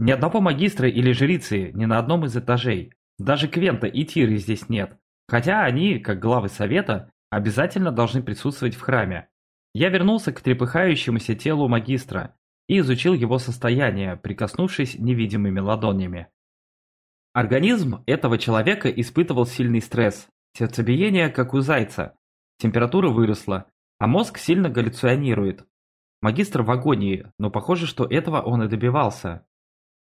Ни одного магистра или жрицы ни на одном из этажей. Даже Квента и Тиры здесь нет. Хотя они, как главы совета, обязательно должны присутствовать в храме. Я вернулся к трепыхающемуся телу магистра и изучил его состояние, прикоснувшись невидимыми ладонями. Организм этого человека испытывал сильный стресс, сердцебиение, как у зайца, температура выросла, а мозг сильно галлюционирует. Магистр в агонии, но похоже, что этого он и добивался.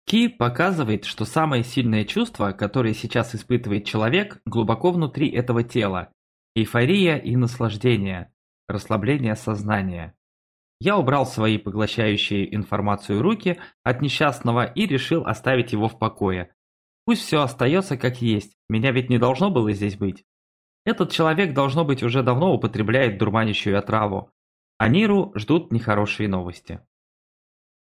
Ки показывает, что самое сильное чувство, которое сейчас испытывает человек, глубоко внутри этого тела. Эйфория и наслаждение, расслабление сознания. Я убрал свои поглощающие информацию руки от несчастного и решил оставить его в покое. Пусть все остается как есть, меня ведь не должно было здесь быть. Этот человек, должно быть, уже давно употребляет дурманящую отраву. А Ниру ждут нехорошие новости.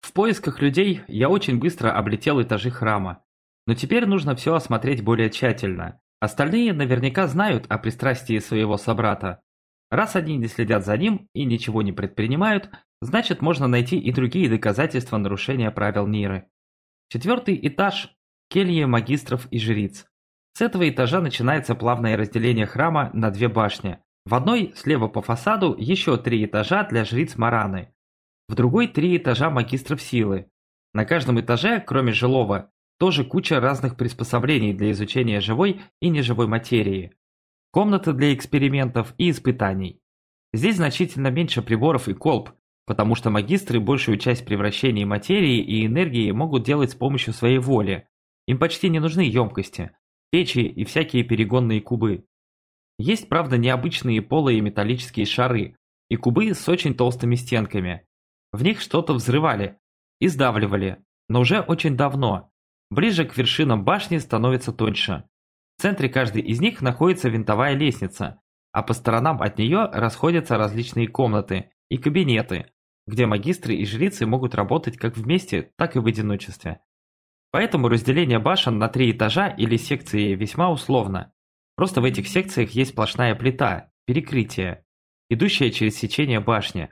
В поисках людей я очень быстро облетел этажи храма. Но теперь нужно все осмотреть более тщательно. Остальные наверняка знают о пристрастии своего собрата. Раз они не следят за ним и ничего не предпринимают, значит можно найти и другие доказательства нарушения правил Ниры. Четвертый этаж – келья магистров и жриц. С этого этажа начинается плавное разделение храма на две башни. В одной, слева по фасаду, еще три этажа для жриц Мараны. В другой три этажа магистров силы. На каждом этаже, кроме жилого, тоже куча разных приспособлений для изучения живой и неживой материи. Комната для экспериментов и испытаний. Здесь значительно меньше приборов и колб, потому что магистры большую часть превращений материи и энергии могут делать с помощью своей воли. Им почти не нужны емкости, печи и всякие перегонные кубы. Есть, правда, необычные полые металлические шары и кубы с очень толстыми стенками. В них что-то взрывали и сдавливали, но уже очень давно, Ближе к вершинам башни становится тоньше. В центре каждой из них находится винтовая лестница, а по сторонам от нее расходятся различные комнаты и кабинеты, где магистры и жрицы могут работать как вместе, так и в одиночестве. Поэтому разделение башен на три этажа или секции весьма условно. Просто в этих секциях есть сплошная плита, перекрытие, идущее через сечение башни,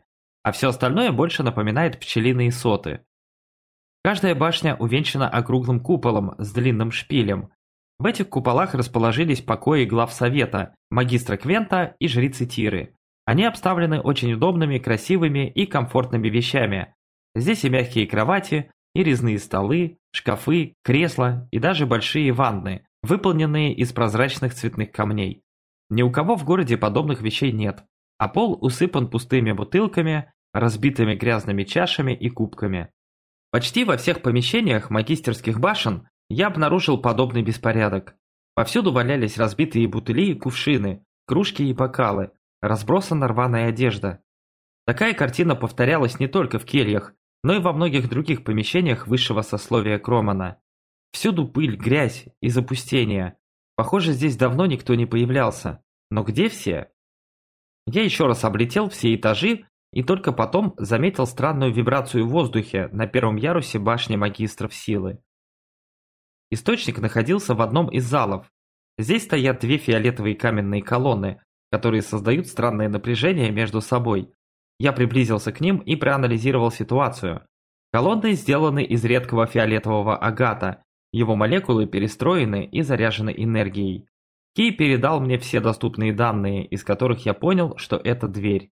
а все остальное больше напоминает пчелиные соты. Каждая башня увенчана округлым куполом с длинным шпилем. В этих куполах расположились покои глав совета, магистра Квента и жрицы Тиры. Они обставлены очень удобными, красивыми и комфортными вещами. Здесь и мягкие кровати, и резные столы, шкафы, кресла и даже большие ванны, выполненные из прозрачных цветных камней. Ни у кого в городе подобных вещей нет, а пол усыпан пустыми бутылками, разбитыми грязными чашами и кубками. Почти во всех помещениях магистерских башен я обнаружил подобный беспорядок. Повсюду валялись разбитые бутыли и кувшины, кружки и бокалы, разбросана рваная одежда. Такая картина повторялась не только в кельях, но и во многих других помещениях высшего сословия Кромана. Всюду пыль, грязь и запустение. Похоже, здесь давно никто не появлялся. Но где все? Я еще раз облетел все этажи и только потом заметил странную вибрацию в воздухе на первом ярусе башни магистров силы. Источник находился в одном из залов. Здесь стоят две фиолетовые каменные колонны, которые создают странное напряжение между собой. Я приблизился к ним и проанализировал ситуацию. Колонны сделаны из редкого фиолетового агата, его молекулы перестроены и заряжены энергией. Кей передал мне все доступные данные, из которых я понял, что это дверь.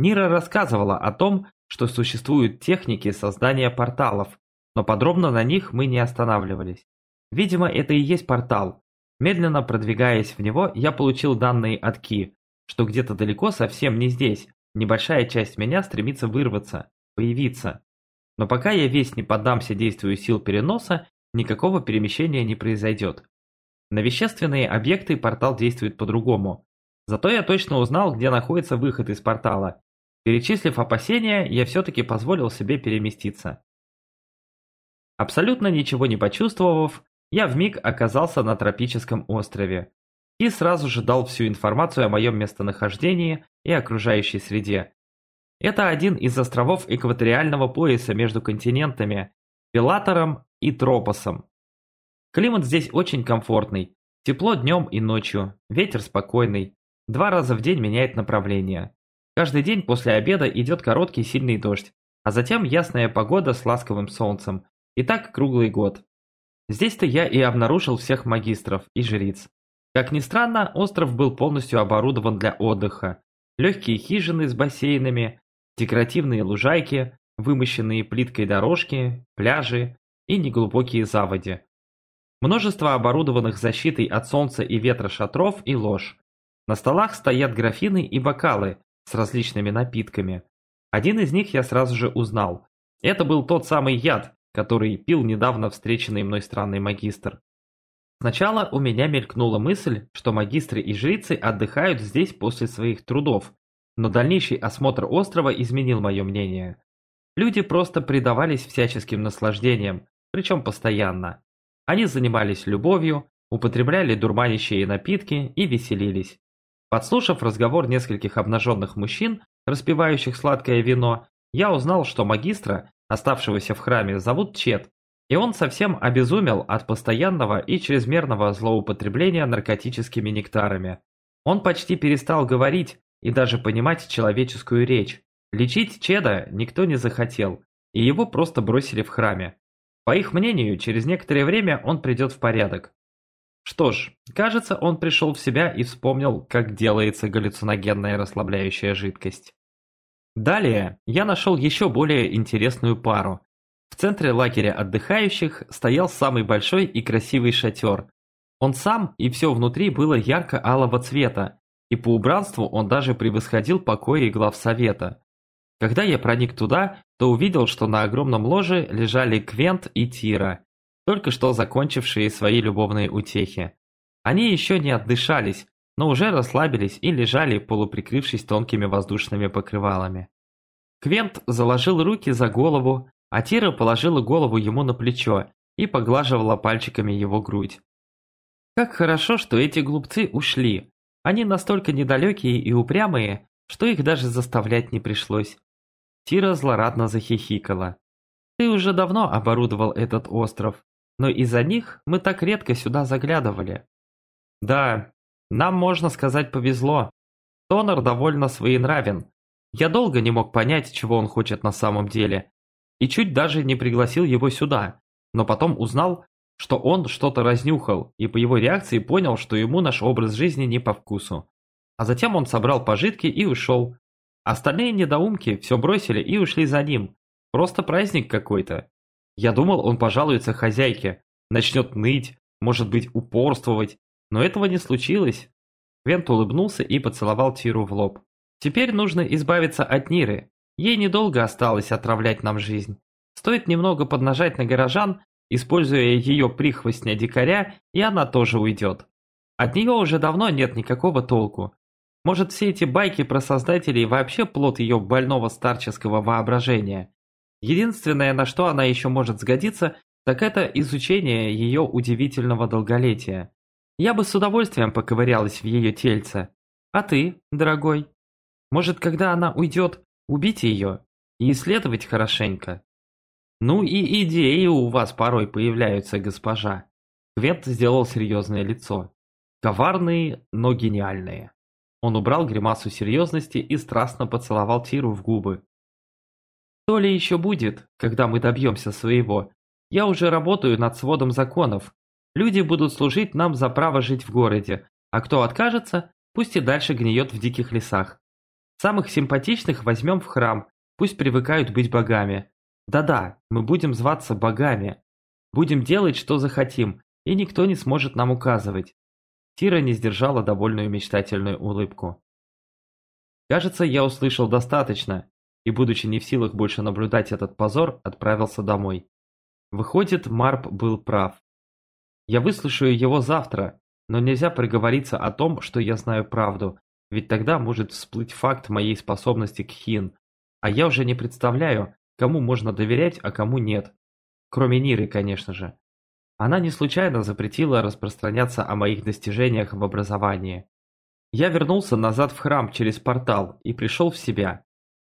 Нира рассказывала о том, что существуют техники создания порталов, но подробно на них мы не останавливались. Видимо, это и есть портал. Медленно продвигаясь в него, я получил данные от Ки, что где-то далеко совсем не здесь, небольшая часть меня стремится вырваться, появиться. Но пока я весь не поддамся действию сил переноса, никакого перемещения не произойдет. На вещественные объекты портал действует по-другому. Зато я точно узнал, где находится выход из портала, Перечислив опасения, я все-таки позволил себе переместиться. Абсолютно ничего не почувствовав, я вмиг оказался на тропическом острове и сразу же дал всю информацию о моем местонахождении и окружающей среде. Это один из островов экваториального пояса между континентами Пилатором и Тропосом. Климат здесь очень комфортный, тепло днем и ночью, ветер спокойный, два раза в день меняет направление. Каждый день после обеда идет короткий сильный дождь, а затем ясная погода с ласковым солнцем. И так круглый год. Здесь-то я и обнаружил всех магистров и жриц. Как ни странно, остров был полностью оборудован для отдыха. Легкие хижины с бассейнами, декоративные лужайки, вымощенные плиткой дорожки, пляжи и неглубокие заводи. Множество оборудованных защитой от солнца и ветра шатров и лож. На столах стоят графины и бокалы, с различными напитками. Один из них я сразу же узнал. Это был тот самый яд, который пил недавно встреченный мной странный магистр. Сначала у меня мелькнула мысль, что магистры и жрицы отдыхают здесь после своих трудов, но дальнейший осмотр острова изменил мое мнение. Люди просто предавались всяческим наслаждениям, причем постоянно. Они занимались любовью, употребляли дурманящие напитки и веселились. Подслушав разговор нескольких обнаженных мужчин, распивающих сладкое вино, я узнал, что магистра, оставшегося в храме, зовут Чет, И он совсем обезумел от постоянного и чрезмерного злоупотребления наркотическими нектарами. Он почти перестал говорить и даже понимать человеческую речь. Лечить Чеда никто не захотел, и его просто бросили в храме. По их мнению, через некоторое время он придет в порядок. Что ж, кажется, он пришел в себя и вспомнил, как делается галлюциногенная расслабляющая жидкость. Далее я нашел еще более интересную пару. В центре лагеря отдыхающих стоял самый большой и красивый шатер. Он сам и все внутри было ярко-алого цвета, и по убранству он даже превосходил покои глав совета. Когда я проник туда, то увидел, что на огромном ложе лежали Квент и Тира, только что закончившие свои любовные утехи. Они еще не отдышались, но уже расслабились и лежали, полуприкрывшись тонкими воздушными покрывалами. Квент заложил руки за голову, а Тира положила голову ему на плечо и поглаживала пальчиками его грудь. Как хорошо, что эти глупцы ушли. Они настолько недалекие и упрямые, что их даже заставлять не пришлось. Тира злорадно захихикала. «Ты уже давно оборудовал этот остров, но из-за них мы так редко сюда заглядывали». «Да, нам, можно сказать, повезло. Тонор довольно своенравен. Я долго не мог понять, чего он хочет на самом деле, и чуть даже не пригласил его сюда, но потом узнал, что он что-то разнюхал, и по его реакции понял, что ему наш образ жизни не по вкусу. А затем он собрал пожитки и ушел. Остальные недоумки все бросили и ушли за ним. Просто праздник какой-то. Я думал, он пожалуется хозяйке, начнет ныть, может быть упорствовать, но этого не случилось. Квент улыбнулся и поцеловал Тиру в лоб. Теперь нужно избавиться от Ниры. Ей недолго осталось отравлять нам жизнь. Стоит немного поднажать на горожан, используя ее прихвостня дикаря, и она тоже уйдет. От нее уже давно нет никакого толку. Может, все эти байки про создателей вообще плод ее больного старческого воображения. Единственное, на что она еще может сгодиться, так это изучение ее удивительного долголетия. Я бы с удовольствием поковырялась в ее тельце. А ты, дорогой? Может, когда она уйдет, убить ее и исследовать хорошенько? Ну и идеи у вас порой появляются, госпожа. Квент сделал серьезное лицо. Коварные, но гениальные. Он убрал гримасу серьезности и страстно поцеловал Тиру в губы. То ли еще будет, когда мы добьемся своего. Я уже работаю над сводом законов, Люди будут служить нам за право жить в городе, а кто откажется, пусть и дальше гниет в диких лесах. Самых симпатичных возьмем в храм, пусть привыкают быть богами. Да-да, мы будем зваться богами. Будем делать, что захотим, и никто не сможет нам указывать. Тира не сдержала довольную мечтательную улыбку. Кажется, я услышал достаточно, и, будучи не в силах больше наблюдать этот позор, отправился домой. Выходит, Марп был прав. Я выслушаю его завтра, но нельзя приговориться о том, что я знаю правду, ведь тогда может всплыть факт моей способности к хин, а я уже не представляю, кому можно доверять, а кому нет. Кроме Ниры, конечно же. Она не случайно запретила распространяться о моих достижениях в образовании. Я вернулся назад в храм через портал и пришел в себя.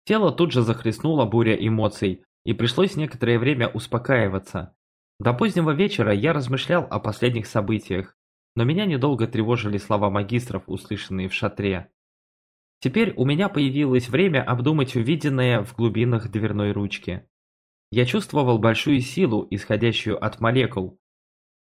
Тело тут же захлестнуло буря эмоций, и пришлось некоторое время успокаиваться. До позднего вечера я размышлял о последних событиях, но меня недолго тревожили слова магистров, услышанные в шатре. Теперь у меня появилось время обдумать увиденное в глубинах дверной ручки. Я чувствовал большую силу, исходящую от молекул,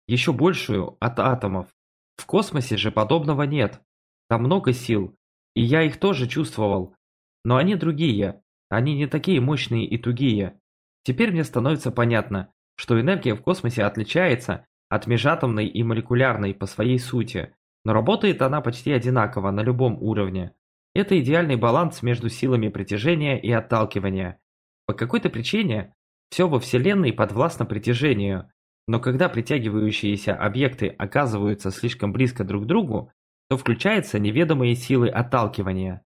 еще большую от атомов. В космосе же подобного нет. Там много сил, и я их тоже чувствовал. Но они другие, они не такие мощные и тугие. Теперь мне становится понятно, что энергия в космосе отличается от межатомной и молекулярной по своей сути, но работает она почти одинаково на любом уровне. Это идеальный баланс между силами притяжения и отталкивания. По какой-то причине все во Вселенной подвластно притяжению, но когда притягивающиеся объекты оказываются слишком близко друг к другу, то включаются неведомые силы отталкивания.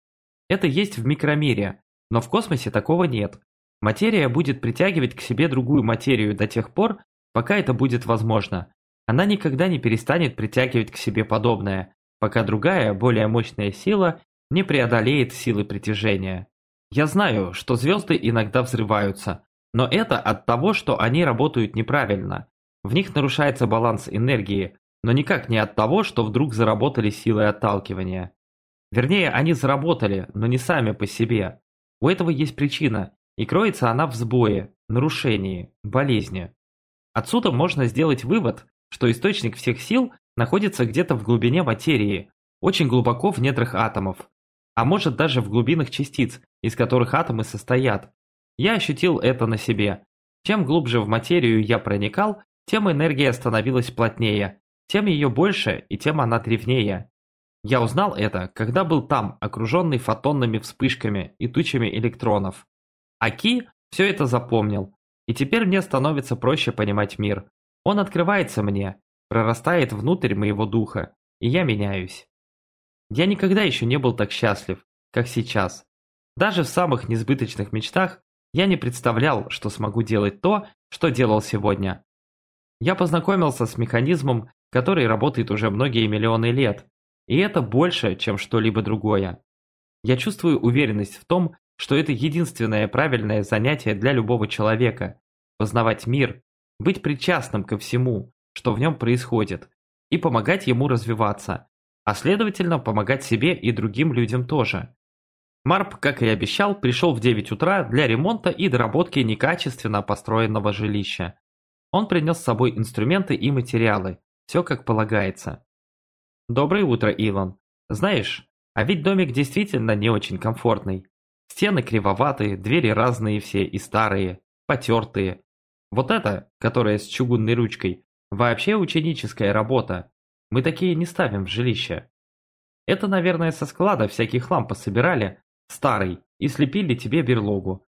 Это есть в микромире, но в космосе такого нет. Материя будет притягивать к себе другую материю до тех пор, пока это будет возможно. Она никогда не перестанет притягивать к себе подобное, пока другая, более мощная сила не преодолеет силы притяжения. Я знаю, что звезды иногда взрываются, Но это от того, что они работают неправильно. В них нарушается баланс энергии, но никак не от того, что вдруг заработали силой отталкивания. Вернее, они заработали, но не сами по себе. У этого есть причина, и кроется она в сбое, нарушении, болезни. Отсюда можно сделать вывод, что источник всех сил находится где-то в глубине материи, очень глубоко в недрах атомов, а может даже в глубинах частиц, из которых атомы состоят. Я ощутил это на себе. Чем глубже в материю я проникал, тем энергия становилась плотнее, тем ее больше и тем она древнее. Я узнал это, когда был там, окруженный фотонными вспышками и тучами электронов. Аки все это запомнил, и теперь мне становится проще понимать мир. Он открывается мне, прорастает внутрь моего духа, и я меняюсь. Я никогда еще не был так счастлив, как сейчас. Даже в самых несбыточных мечтах я не представлял, что смогу делать то, что делал сегодня. Я познакомился с механизмом, который работает уже многие миллионы лет, и это больше, чем что-либо другое. Я чувствую уверенность в том, что это единственное правильное занятие для любого человека – познавать мир, быть причастным ко всему, что в нем происходит, и помогать ему развиваться, а следовательно помогать себе и другим людям тоже. Марп, как и обещал, пришел в 9 утра для ремонта и доработки некачественно построенного жилища. Он принес с собой инструменты и материалы, все как полагается. Доброе утро, Илон. Знаешь, а ведь домик действительно не очень комфортный. Стены кривоватые, двери разные все и старые, потертые. Вот это, которая с чугунной ручкой, вообще ученическая работа. Мы такие не ставим в жилище. Это, наверное, со склада всяких хлам пособирали, старый, и слепили тебе берлогу.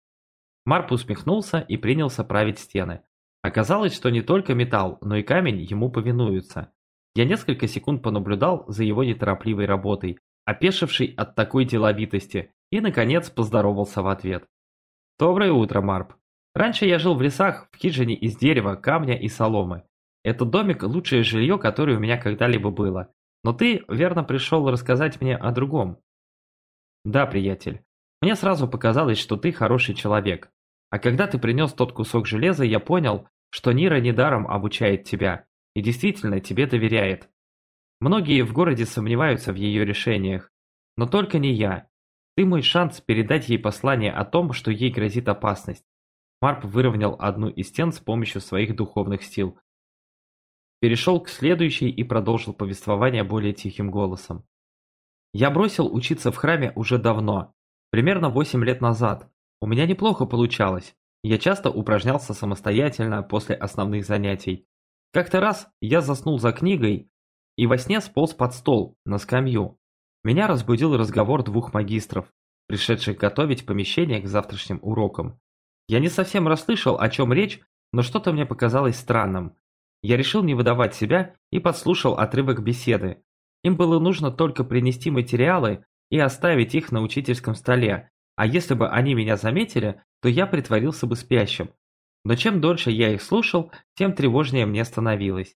Марп усмехнулся и принялся править стены. Оказалось, что не только металл, но и камень ему повинуются. Я несколько секунд понаблюдал за его неторопливой работой, опешивший от такой деловитости, и, наконец, поздоровался в ответ. «Доброе утро, Марп. Раньше я жил в лесах, в хижине из дерева, камня и соломы. Этот домик – лучшее жилье, которое у меня когда-либо было. Но ты, верно, пришел рассказать мне о другом». «Да, приятель. Мне сразу показалось, что ты хороший человек. А когда ты принес тот кусок железа, я понял, что Нира недаром обучает тебя и действительно тебе доверяет. Многие в городе сомневаются в ее решениях, но только не я. Ты мой шанс передать ей послание о том, что ей грозит опасность. Марп выровнял одну из стен с помощью своих духовных сил. Перешел к следующей и продолжил повествование более тихим голосом. Я бросил учиться в храме уже давно, примерно 8 лет назад. У меня неплохо получалось. Я часто упражнялся самостоятельно после основных занятий. Как-то раз я заснул за книгой и во сне сполз под стол, на скамью. Меня разбудил разговор двух магистров, пришедших готовить помещение к завтрашним урокам. Я не совсем расслышал, о чем речь, но что-то мне показалось странным. Я решил не выдавать себя и подслушал отрывок беседы. Им было нужно только принести материалы и оставить их на учительском столе, а если бы они меня заметили, то я притворился бы спящим, но чем дольше я их слушал, тем тревожнее мне становилось.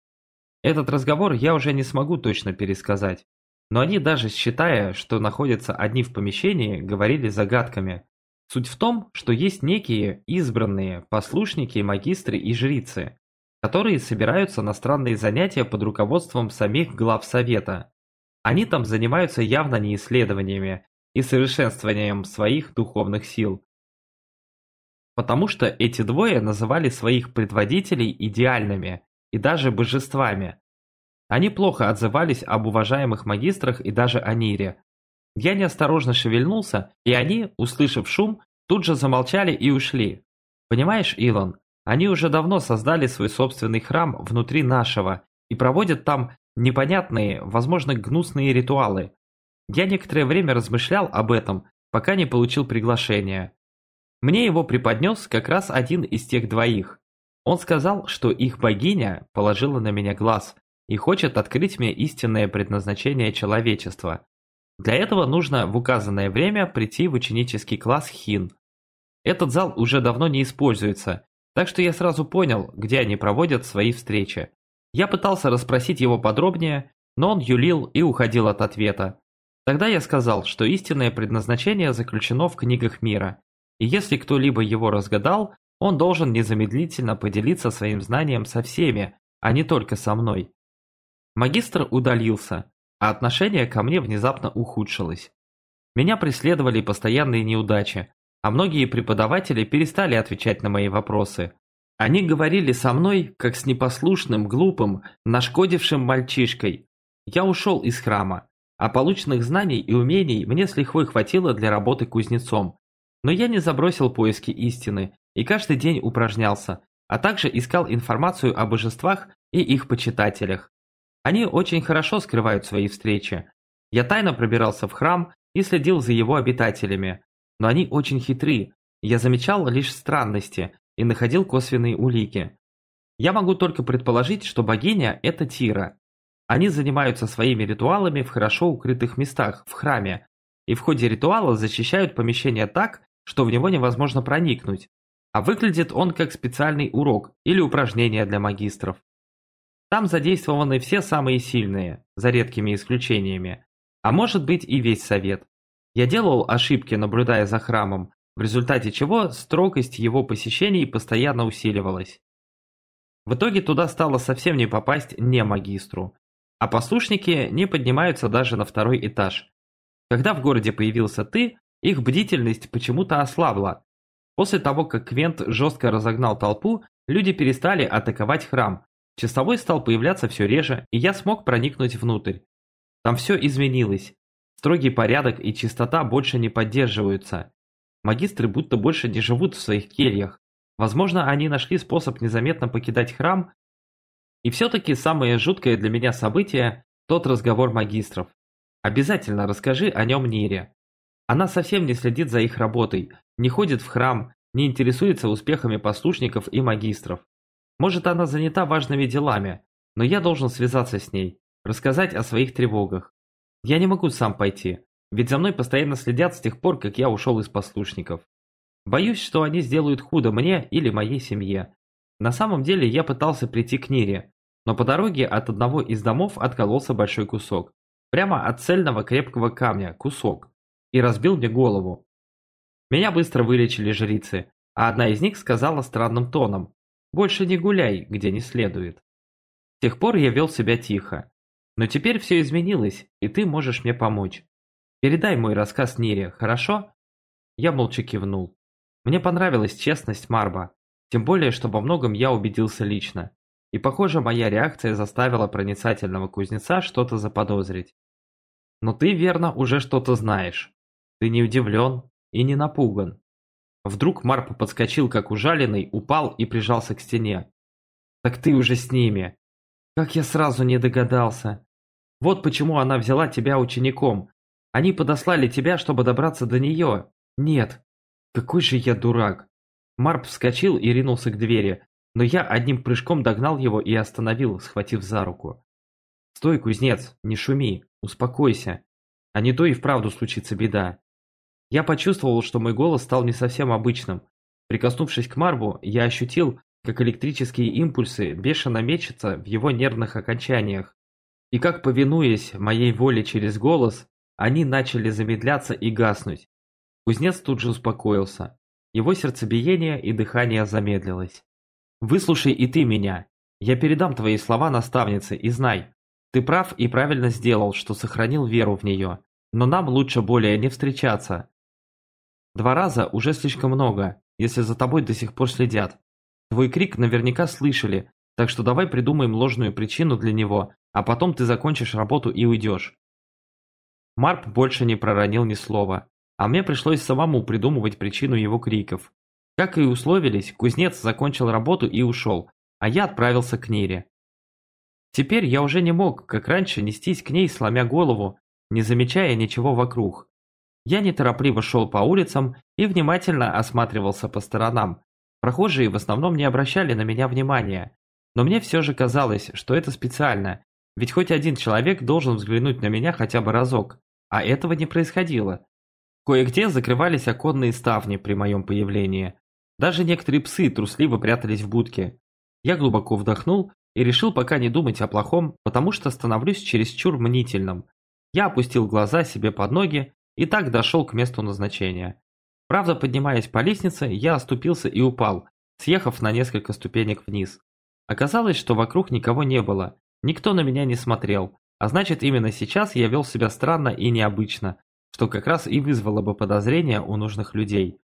Этот разговор я уже не смогу точно пересказать, но они даже считая, что находятся одни в помещении, говорили загадками. Суть в том, что есть некие избранные послушники, магистры и жрицы, которые собираются на странные занятия под руководством самих глав совета. Они там занимаются явно не исследованиями и совершенствованием своих духовных сил, потому что эти двое называли своих предводителей идеальными и даже божествами. Они плохо отзывались об уважаемых магистрах и даже о Нире. Я неосторожно шевельнулся, и они, услышав шум, тут же замолчали и ушли. Понимаешь, Илон, они уже давно создали свой собственный храм внутри нашего и проводят там непонятные, возможно, гнусные ритуалы. Я некоторое время размышлял об этом, пока не получил приглашение. Мне его преподнес как раз один из тех двоих. Он сказал, что их богиня положила на меня глаз и хочет открыть мне истинное предназначение человечества. Для этого нужно в указанное время прийти в ученический класс Хин. Этот зал уже давно не используется, так что я сразу понял, где они проводят свои встречи. Я пытался расспросить его подробнее, но он юлил и уходил от ответа. Тогда я сказал, что истинное предназначение заключено в книгах мира, и если кто-либо его разгадал, он должен незамедлительно поделиться своим знанием со всеми, а не только со мной. Магистр удалился, а отношение ко мне внезапно ухудшилось. Меня преследовали постоянные неудачи, а многие преподаватели перестали отвечать на мои вопросы. Они говорили со мной, как с непослушным, глупым, нашкодившим мальчишкой. Я ушел из храма, а полученных знаний и умений мне с лихвой хватило для работы кузнецом. Но я не забросил поиски истины и каждый день упражнялся, а также искал информацию о божествах и их почитателях. Они очень хорошо скрывают свои встречи. Я тайно пробирался в храм и следил за его обитателями, но они очень хитры. Я замечал лишь странности, и находил косвенные улики. Я могу только предположить, что богиня – это Тира. Они занимаются своими ритуалами в хорошо укрытых местах, в храме, и в ходе ритуала защищают помещение так, что в него невозможно проникнуть, а выглядит он как специальный урок или упражнение для магистров. Там задействованы все самые сильные, за редкими исключениями, а может быть и весь совет. Я делал ошибки, наблюдая за храмом, в результате чего строгость его посещений постоянно усиливалась. В итоге туда стало совсем не попасть не магистру, а послушники не поднимаются даже на второй этаж. Когда в городе появился ты, их бдительность почему-то ослабла. После того, как Квент жестко разогнал толпу, люди перестали атаковать храм, часовой стал появляться все реже, и я смог проникнуть внутрь. Там все изменилось. Строгий порядок и чистота больше не поддерживаются. Магистры будто больше не живут в своих кельях. Возможно, они нашли способ незаметно покидать храм. И все-таки самое жуткое для меня событие – тот разговор магистров. Обязательно расскажи о нем Нире. Она совсем не следит за их работой, не ходит в храм, не интересуется успехами послушников и магистров. Может, она занята важными делами, но я должен связаться с ней, рассказать о своих тревогах. Я не могу сам пойти, ведь за мной постоянно следят с тех пор, как я ушел из послушников. Боюсь, что они сделают худо мне или моей семье. На самом деле я пытался прийти к Нире, но по дороге от одного из домов откололся большой кусок. Прямо от цельного крепкого камня, кусок. И разбил мне голову. Меня быстро вылечили жрицы, а одна из них сказала странным тоном «Больше не гуляй, где не следует». С тех пор я вел себя тихо. Но теперь все изменилось, и ты можешь мне помочь. Передай мой рассказ Нире, хорошо?» Я молча кивнул. Мне понравилась честность Марба, тем более, что во многом я убедился лично. И, похоже, моя реакция заставила проницательного кузнеца что-то заподозрить. Но ты, верно, уже что-то знаешь. Ты не удивлен и не напуган. Вдруг Марп подскочил, как ужаленный, упал и прижался к стене. «Так ты уже с ними!» «Как я сразу не догадался!» «Вот почему она взяла тебя учеником, они подослали тебя, чтобы добраться до нее. Нет. Какой же я дурак. Марп вскочил и ринулся к двери, но я одним прыжком догнал его и остановил, схватив за руку. «Стой, кузнец, не шуми, успокойся, а не то и вправду случится беда». Я почувствовал, что мой голос стал не совсем обычным. Прикоснувшись к Марбу, я ощутил, как электрические импульсы бешено мечутся в его нервных окончаниях. И как, повинуясь моей воле через голос, они начали замедляться и гаснуть. Кузнец тут же успокоился. Его сердцебиение и дыхание замедлилось. «Выслушай и ты меня. Я передам твои слова наставнице и знай, ты прав и правильно сделал, что сохранил веру в нее, но нам лучше более не встречаться. Два раза уже слишком много, если за тобой до сих пор следят. Твой крик наверняка слышали, так что давай придумаем ложную причину для него, а потом ты закончишь работу и уйдешь. Марп больше не проронил ни слова, а мне пришлось самому придумывать причину его криков. Как и условились, кузнец закончил работу и ушел, а я отправился к Нире. Теперь я уже не мог, как раньше, нестись к ней, сломя голову, не замечая ничего вокруг. Я неторопливо шел по улицам и внимательно осматривался по сторонам. Прохожие в основном не обращали на меня внимания. Но мне все же казалось, что это специально, ведь хоть один человек должен взглянуть на меня хотя бы разок. А этого не происходило. Кое-где закрывались оконные ставни при моем появлении. Даже некоторые псы трусливо прятались в будке. Я глубоко вдохнул и решил пока не думать о плохом, потому что становлюсь чересчур мнительным. Я опустил глаза себе под ноги и так дошел к месту назначения. Правда, поднимаясь по лестнице, я оступился и упал, съехав на несколько ступенек вниз. Оказалось, что вокруг никого не было, никто на меня не смотрел, а значит именно сейчас я вел себя странно и необычно, что как раз и вызвало бы подозрения у нужных людей.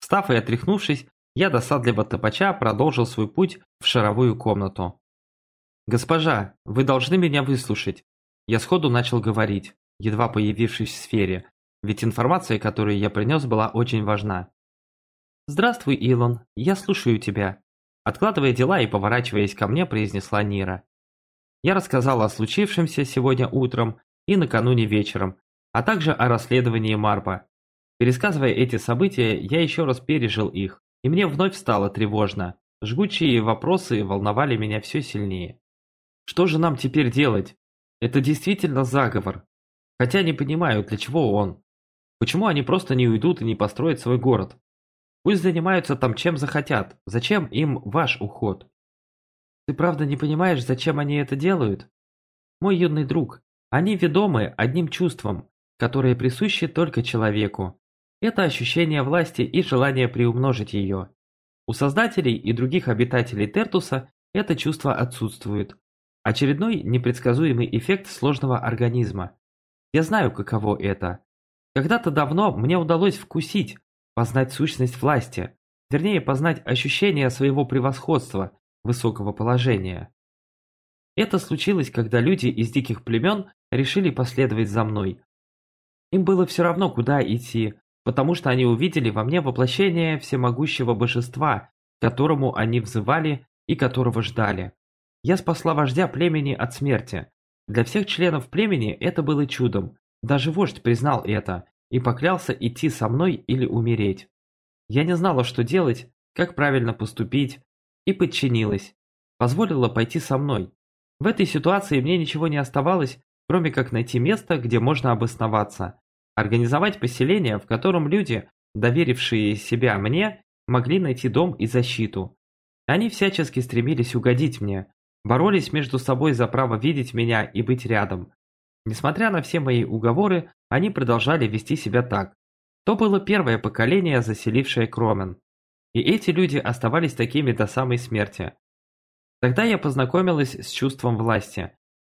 Встав и отряхнувшись, я досадливо топача продолжил свой путь в шаровую комнату. «Госпожа, вы должны меня выслушать». Я сходу начал говорить, едва появившись в сфере, ведь информация, которую я принес, была очень важна. «Здравствуй, Илон, я слушаю тебя», откладывая дела и поворачиваясь ко мне, произнесла Нира. Я рассказал о случившемся сегодня утром и накануне вечером, а также о расследовании Марпа. Пересказывая эти события, я еще раз пережил их, и мне вновь стало тревожно. Жгучие вопросы волновали меня все сильнее. Что же нам теперь делать? Это действительно заговор. Хотя не понимаю, для чего он. Почему они просто не уйдут и не построят свой город? Пусть занимаются там чем захотят. Зачем им ваш уход? Ты правда не понимаешь, зачем они это делают? Мой юный друг, они ведомы одним чувством, которое присуще только человеку. Это ощущение власти и желание приумножить ее. У создателей и других обитателей Тертуса это чувство отсутствует. Очередной непредсказуемый эффект сложного организма. Я знаю, каково это. Когда-то давно мне удалось вкусить, познать сущность власти, вернее познать ощущение своего превосходства, высокого положения. Это случилось, когда люди из диких племен решили последовать за мной. Им было все равно, куда идти, потому что они увидели во мне воплощение всемогущего божества, которому они взывали и которого ждали. Я спасла вождя племени от смерти. Для всех членов племени это было чудом. Даже вождь признал это и поклялся идти со мной или умереть. Я не знала, что делать, как правильно поступить, и подчинилась. Позволила пойти со мной. В этой ситуации мне ничего не оставалось, кроме как найти место, где можно обосноваться. Организовать поселение, в котором люди, доверившие себя мне, могли найти дом и защиту. Они всячески стремились угодить мне, боролись между собой за право видеть меня и быть рядом. Несмотря на все мои уговоры, они продолжали вести себя так. То было первое поколение, заселившее Кромен. И эти люди оставались такими до самой смерти. Тогда я познакомилась с чувством власти.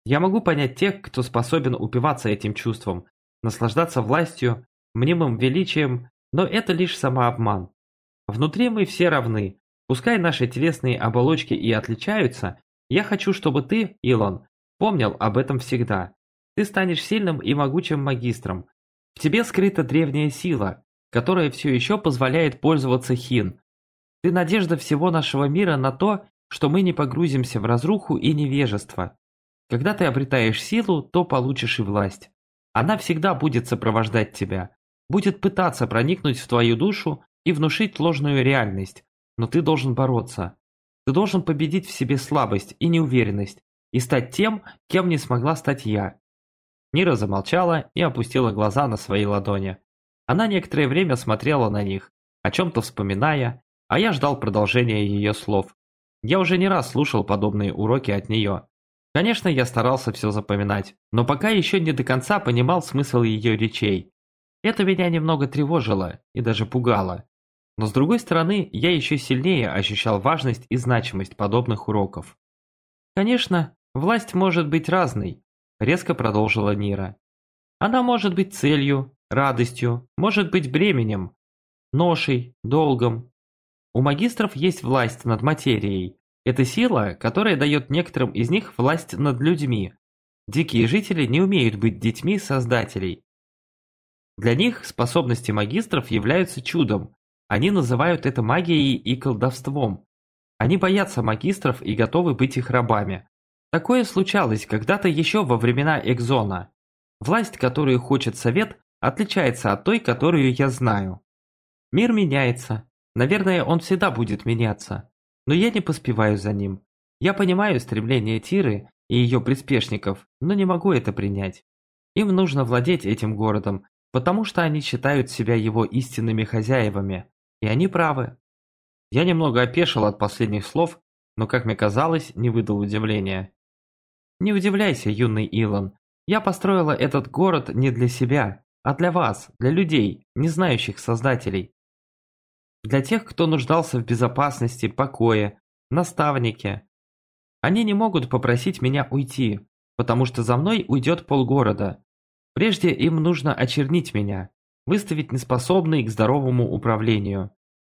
Я могу понять тех, кто способен упиваться этим чувством, наслаждаться властью, мнимым величием, но это лишь самообман. Внутри мы все равны. Пускай наши телесные оболочки и отличаются, я хочу, чтобы ты, Илон, помнил об этом всегда. Ты станешь сильным и могучим магистром. В тебе скрыта древняя сила, которая все еще позволяет пользоваться хин. Ты надежда всего нашего мира на то, что мы не погрузимся в разруху и невежество. Когда ты обретаешь силу, то получишь и власть. Она всегда будет сопровождать тебя, будет пытаться проникнуть в твою душу и внушить ложную реальность, но ты должен бороться. Ты должен победить в себе слабость и неуверенность и стать тем, кем не смогла стать я. Нира замолчала и опустила глаза на свои ладони. Она некоторое время смотрела на них, о чем-то вспоминая, а я ждал продолжения ее слов. Я уже не раз слушал подобные уроки от нее, Конечно, я старался все запоминать, но пока еще не до конца понимал смысл ее речей. Это меня немного тревожило и даже пугало. Но с другой стороны, я еще сильнее ощущал важность и значимость подобных уроков. «Конечно, власть может быть разной», – резко продолжила Нира. «Она может быть целью, радостью, может быть бременем, ношей, долгом. У магистров есть власть над материей, это сила, которая дает некоторым из них власть над людьми. Дикие жители не умеют быть детьми создателей. Для них способности магистров являются чудом. Они называют это магией и колдовством. Они боятся магистров и готовы быть их рабами. Такое случалось когда-то еще во времена Экзона. Власть, которую хочет совет, отличается от той, которую я знаю. Мир меняется. Наверное, он всегда будет меняться. Но я не поспеваю за ним. Я понимаю стремление Тиры и ее приспешников, но не могу это принять. Им нужно владеть этим городом, потому что они считают себя его истинными хозяевами. И они правы. Я немного опешил от последних слов, но, как мне казалось, не выдал удивления. Не удивляйся, юный Илон. Я построила этот город не для себя, а для вас, для людей, не знающих создателей. для тех, кто нуждался в безопасности, покое, наставнике. Они не могут попросить меня уйти, потому что за мной уйдет полгорода. Прежде им нужно очернить меня, выставить неспособный к здоровому управлению,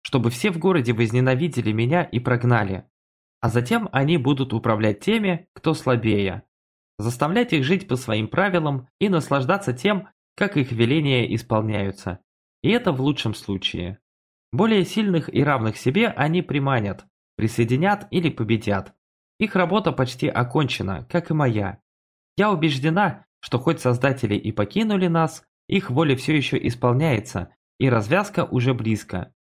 чтобы все в городе возненавидели меня и прогнали. А затем они будут управлять теми, кто слабее, заставлять их жить по своим правилам и наслаждаться тем, как их веления исполняются. И это в лучшем случае. Более сильных и равных себе они приманят, присоединят или победят. Их работа почти окончена, как и моя. Я убеждена, что хоть создатели и покинули нас, их воля все еще исполняется, и развязка уже близко.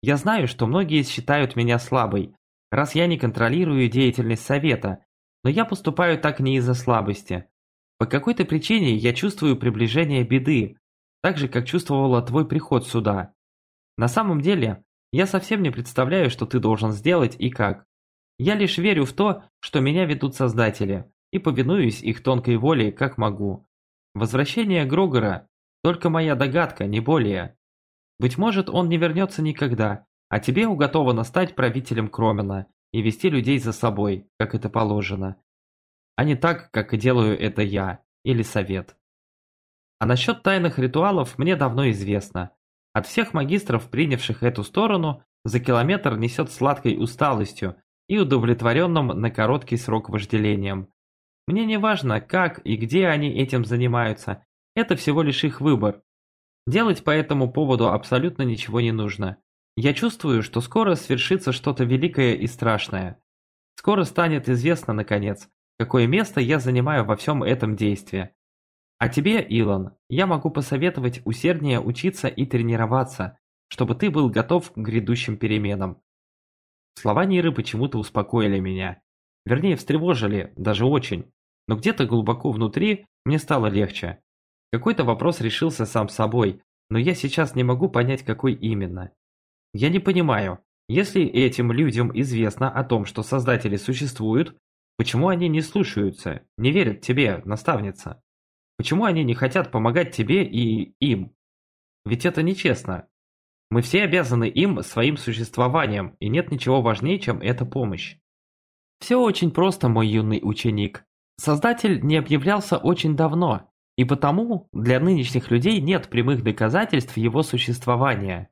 Я знаю, что многие считают меня слабой, раз я не контролирую деятельность совета, но я поступаю так не из-за слабости. По какой-то причине я чувствую приближение беды, так же, как чувствовала твой приход сюда. На самом деле, я совсем не представляю, что ты должен сделать и как. Я лишь верю в то, что меня ведут создатели, и повинуюсь их тонкой воле, как могу. Возвращение Грогора – только моя догадка, не более. Быть может, он не вернется никогда, а тебе уготовано стать правителем Кромена и вести людей за собой, как это положено. А не так, как и делаю это я, или совет. А насчет тайных ритуалов мне давно известно. От всех магистров, принявших эту сторону, за километр несет сладкой усталостью и удовлетворенным на короткий срок вожделением. Мне не важно, как и где они этим занимаются, это всего лишь их выбор. Делать по этому поводу абсолютно ничего не нужно. Я чувствую, что скоро свершится что-то великое и страшное. Скоро станет известно, наконец, какое место я занимаю во всем этом действии. А тебе, Илон, я могу посоветовать усерднее учиться и тренироваться, чтобы ты был готов к грядущим переменам. Слова Ниры почему-то успокоили меня. Вернее, встревожили, даже очень. Но где-то глубоко внутри мне стало легче. Какой-то вопрос решился сам собой, но я сейчас не могу понять, какой именно. Я не понимаю, если этим людям известно о том, что создатели существуют, почему они не слушаются, не верят тебе, наставница? Почему они не хотят помогать тебе и им? Ведь это нечестно. Мы все обязаны им своим существованием, и нет ничего важнее, чем эта помощь. Все очень просто, мой юный ученик. Создатель не объявлялся очень давно, и потому для нынешних людей нет прямых доказательств его существования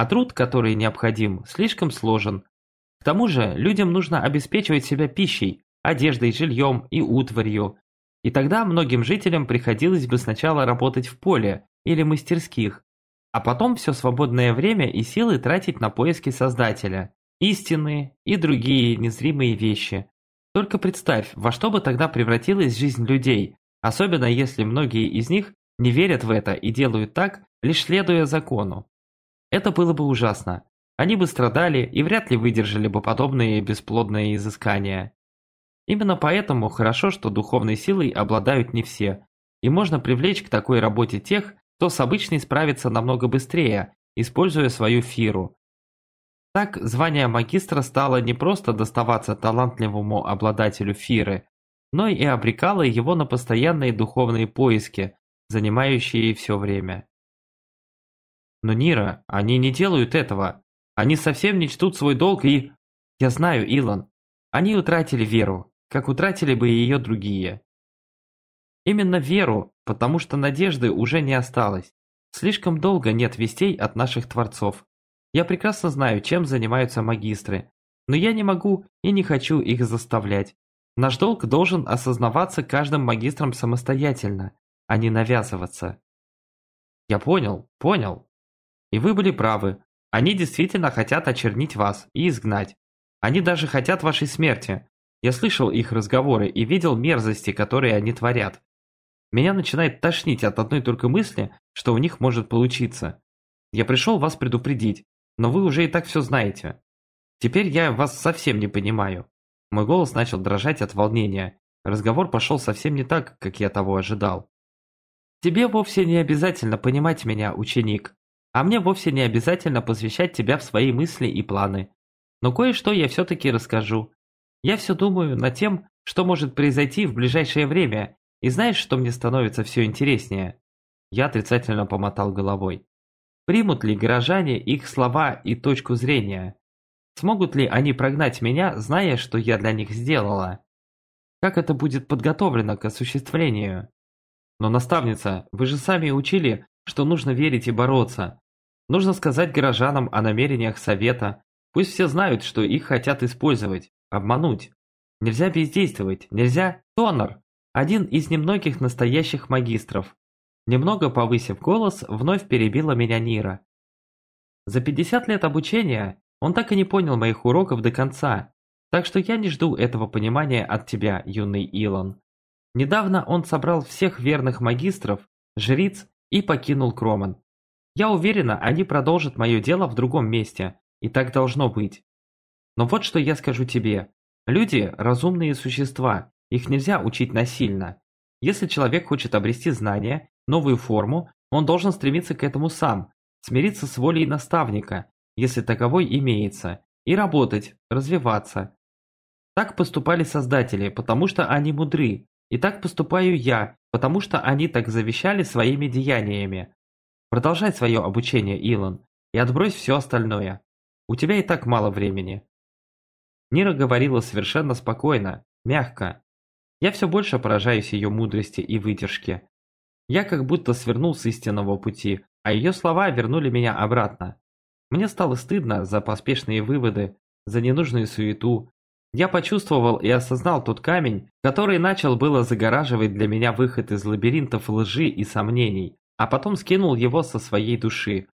а труд, который необходим, слишком сложен. К тому же людям нужно обеспечивать себя пищей, одеждой, жильем и утварью. И тогда многим жителям приходилось бы сначала работать в поле или мастерских, а потом все свободное время и силы тратить на поиски Создателя, истины и другие незримые вещи. Только представь, во что бы тогда превратилась жизнь людей, особенно если многие из них не верят в это и делают так, лишь следуя закону. Это было бы ужасно. Они бы страдали и вряд ли выдержали бы подобные бесплодные изыскания. Именно поэтому хорошо, что духовной силой обладают не все, и можно привлечь к такой работе тех, кто с обычной справится намного быстрее, используя свою фиру. Так, звание магистра стало не просто доставаться талантливому обладателю фиры, но и обрекало его на постоянные духовные поиски, занимающие все время. Но, Нира, они не делают этого. Они совсем не чтут свой долг и... Я знаю, Илон. Они утратили веру, как утратили бы ее другие. Именно веру, потому что надежды уже не осталось. Слишком долго нет вестей от наших творцов. Я прекрасно знаю, чем занимаются магистры, но я не могу и не хочу их заставлять. Наш долг должен осознаваться каждым магистром самостоятельно, а не навязываться. Я понял, понял, и вы были правы. Они действительно хотят очернить вас и изгнать. Они даже хотят вашей смерти. Я слышал их разговоры и видел мерзости, которые они творят. Меня начинает тошнить от одной только мысли, что у них может получиться. Я пришел вас предупредить, но вы уже и так все знаете. Теперь я вас совсем не понимаю. Мой голос начал дрожать от волнения. Разговор пошел совсем не так, как я того ожидал. Тебе вовсе не обязательно понимать меня, ученик. А мне вовсе не обязательно посвящать тебя в свои мысли и планы. Но кое-что я все-таки расскажу. Я все думаю над тем, что может произойти в ближайшее время, и знаешь, что мне становится все интереснее? Я отрицательно помотал головой. Примут ли горожане их слова и точку зрения? Смогут ли они прогнать меня, зная, что я для них сделала? Как это будет подготовлено к осуществлению? Но, наставница, вы же сами учили, что нужно верить и бороться. Нужно сказать горожанам о намерениях совета. Пусть все знают, что их хотят использовать, обмануть. Нельзя бездействовать, нельзя... Тонор! Один из немногих настоящих магистров. Немного повысив голос, вновь перебила меня Нира. За 50 лет обучения он так и не понял моих уроков до конца, так что я не жду этого понимания от тебя, юный Илон. Недавно он собрал всех верных магистров, жриц и покинул Кроман. Я уверена, они продолжат мое дело в другом месте, и так должно быть. Но вот что я скажу тебе. Люди – разумные существа, их нельзя учить насильно. Если человек хочет обрести знания, новую форму, он должен стремиться к этому сам, смириться с волей наставника, если таковой имеется, и работать, развиваться. Так поступали создатели, потому что они мудры, и так поступаю я, потому что они так завещали своими деяниями. Продолжай свое обучение, Илон, и отбрось все остальное. У тебя и так мало времени. Нира говорила совершенно спокойно, мягко. Я все больше поражаюсь ее мудрости и выдержке. Я как будто свернул с истинного пути, а ее слова вернули меня обратно. Мне стало стыдно за поспешные выводы, за ненужную суету. Я почувствовал и осознал тот камень, который начал было загораживать для меня выход из лабиринтов лжи и сомнений, а потом скинул его со своей души.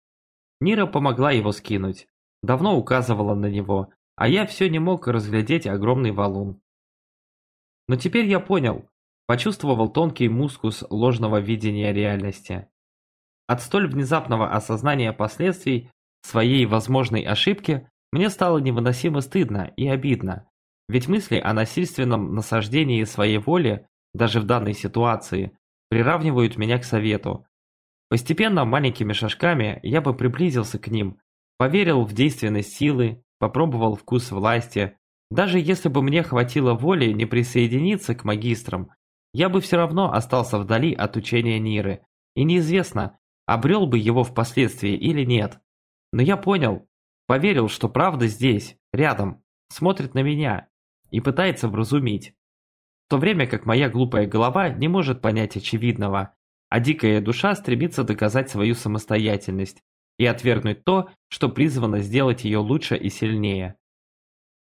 Нира помогла его скинуть, давно указывала на него, а я все не мог разглядеть огромный валун. Но теперь я понял, почувствовал тонкий мускус ложного видения реальности. От столь внезапного осознания последствий своей возможной ошибки мне стало невыносимо стыдно и обидно, ведь мысли о насильственном насаждении своей воли, даже в данной ситуации, приравнивают меня к совету. Постепенно, маленькими шажками, я бы приблизился к ним, поверил в действенность силы, попробовал вкус власти. Даже если бы мне хватило воли не присоединиться к магистрам, я бы все равно остался вдали от учения Ниры, и неизвестно, обрел бы его впоследствии или нет. Но я понял, поверил, что правда здесь, рядом, смотрит на меня и пытается вразумить. В то время как моя глупая голова не может понять очевидного, а дикая душа стремится доказать свою самостоятельность и отвергнуть то, что призвано сделать ее лучше и сильнее.